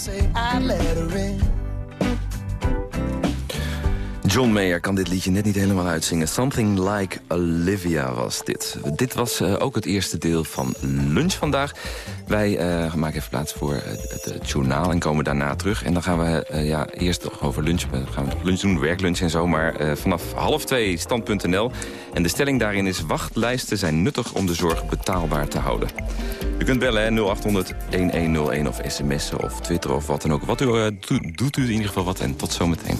say I'd let her in. John Mayer kan dit liedje net niet helemaal uitzingen. Something Like Olivia was dit. Dit was eh, ook het eerste deel van lunch vandaag. Wij eh, maken even plaats voor eh, het, het journaal en komen daarna terug. En dan gaan we ja, eerst nog over lunch. Gaan we lunch doen, werklunch en zo. Maar vanaf half twee stand.nl. En de stelling daarin is... wachtlijsten zijn nuttig om de zorg betaalbaar te houden. U kunt bellen hè, 0800 1101 of sms'en of twitteren of wat dan ook. Wat u, doet u in ieder geval wat en tot zometeen.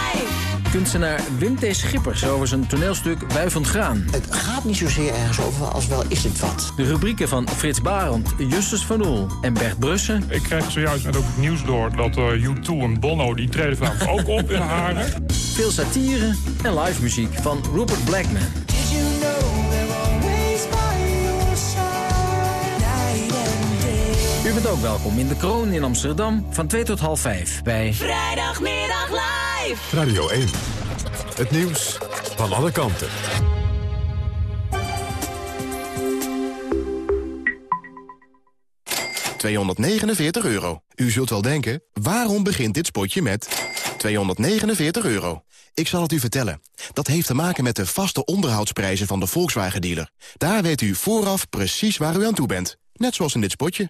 Kunstenaar Wim T. Schippers over zijn toneelstuk Wuivend Graan. Het gaat niet zozeer ergens over als wel is het wat. De rubrieken van Frits Barend, Justus van Oel en Bert Brussen. Ik krijg zojuist net ook het nieuws door dat eh, U2 en Bono... die treden vanavond ook op in Haren. Veel satire en live muziek van Rupert Blackman. U bent ook welkom in de Kroon in Amsterdam van 2 tot half 5 bij... Vrijdagmiddag live. Radio 1. Het nieuws van alle kanten. €249 euro. U zult wel denken, waarom begint dit spotje met 249 euro? Ik zal het u vertellen. Dat heeft te maken met de vaste onderhoudsprijzen van de Volkswagen-dealer. Daar weet u vooraf precies waar u aan toe bent. Net zoals in dit spotje.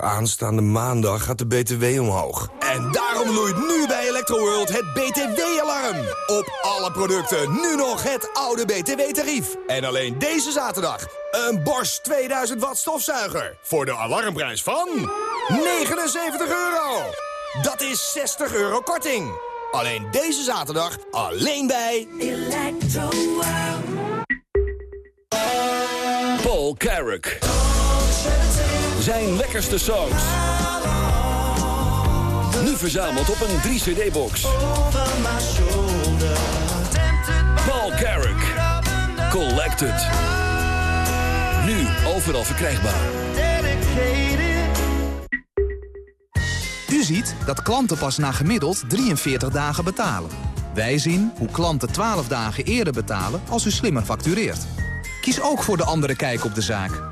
Aanstaande maandag gaat de BTW omhoog. En daarom loeit nu bij Electroworld het BTW-alarm. Op alle producten nu nog het oude BTW-tarief. En alleen deze zaterdag een Bosch 2000 watt stofzuiger. Voor de alarmprijs van 79 euro. Dat is 60 euro korting. Alleen deze zaterdag, alleen bij... Paul Carrick. Zijn lekkerste songs. Nu verzameld op een 3-cd-box. Paul Carrick. Collected. Nu overal verkrijgbaar. U ziet dat klanten pas na gemiddeld 43 dagen betalen. Wij zien hoe klanten 12 dagen eerder betalen als u slimmer factureert. Kies ook voor de andere kijk op de zaak.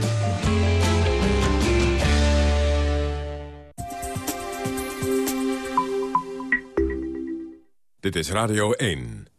Dit is Radio 1.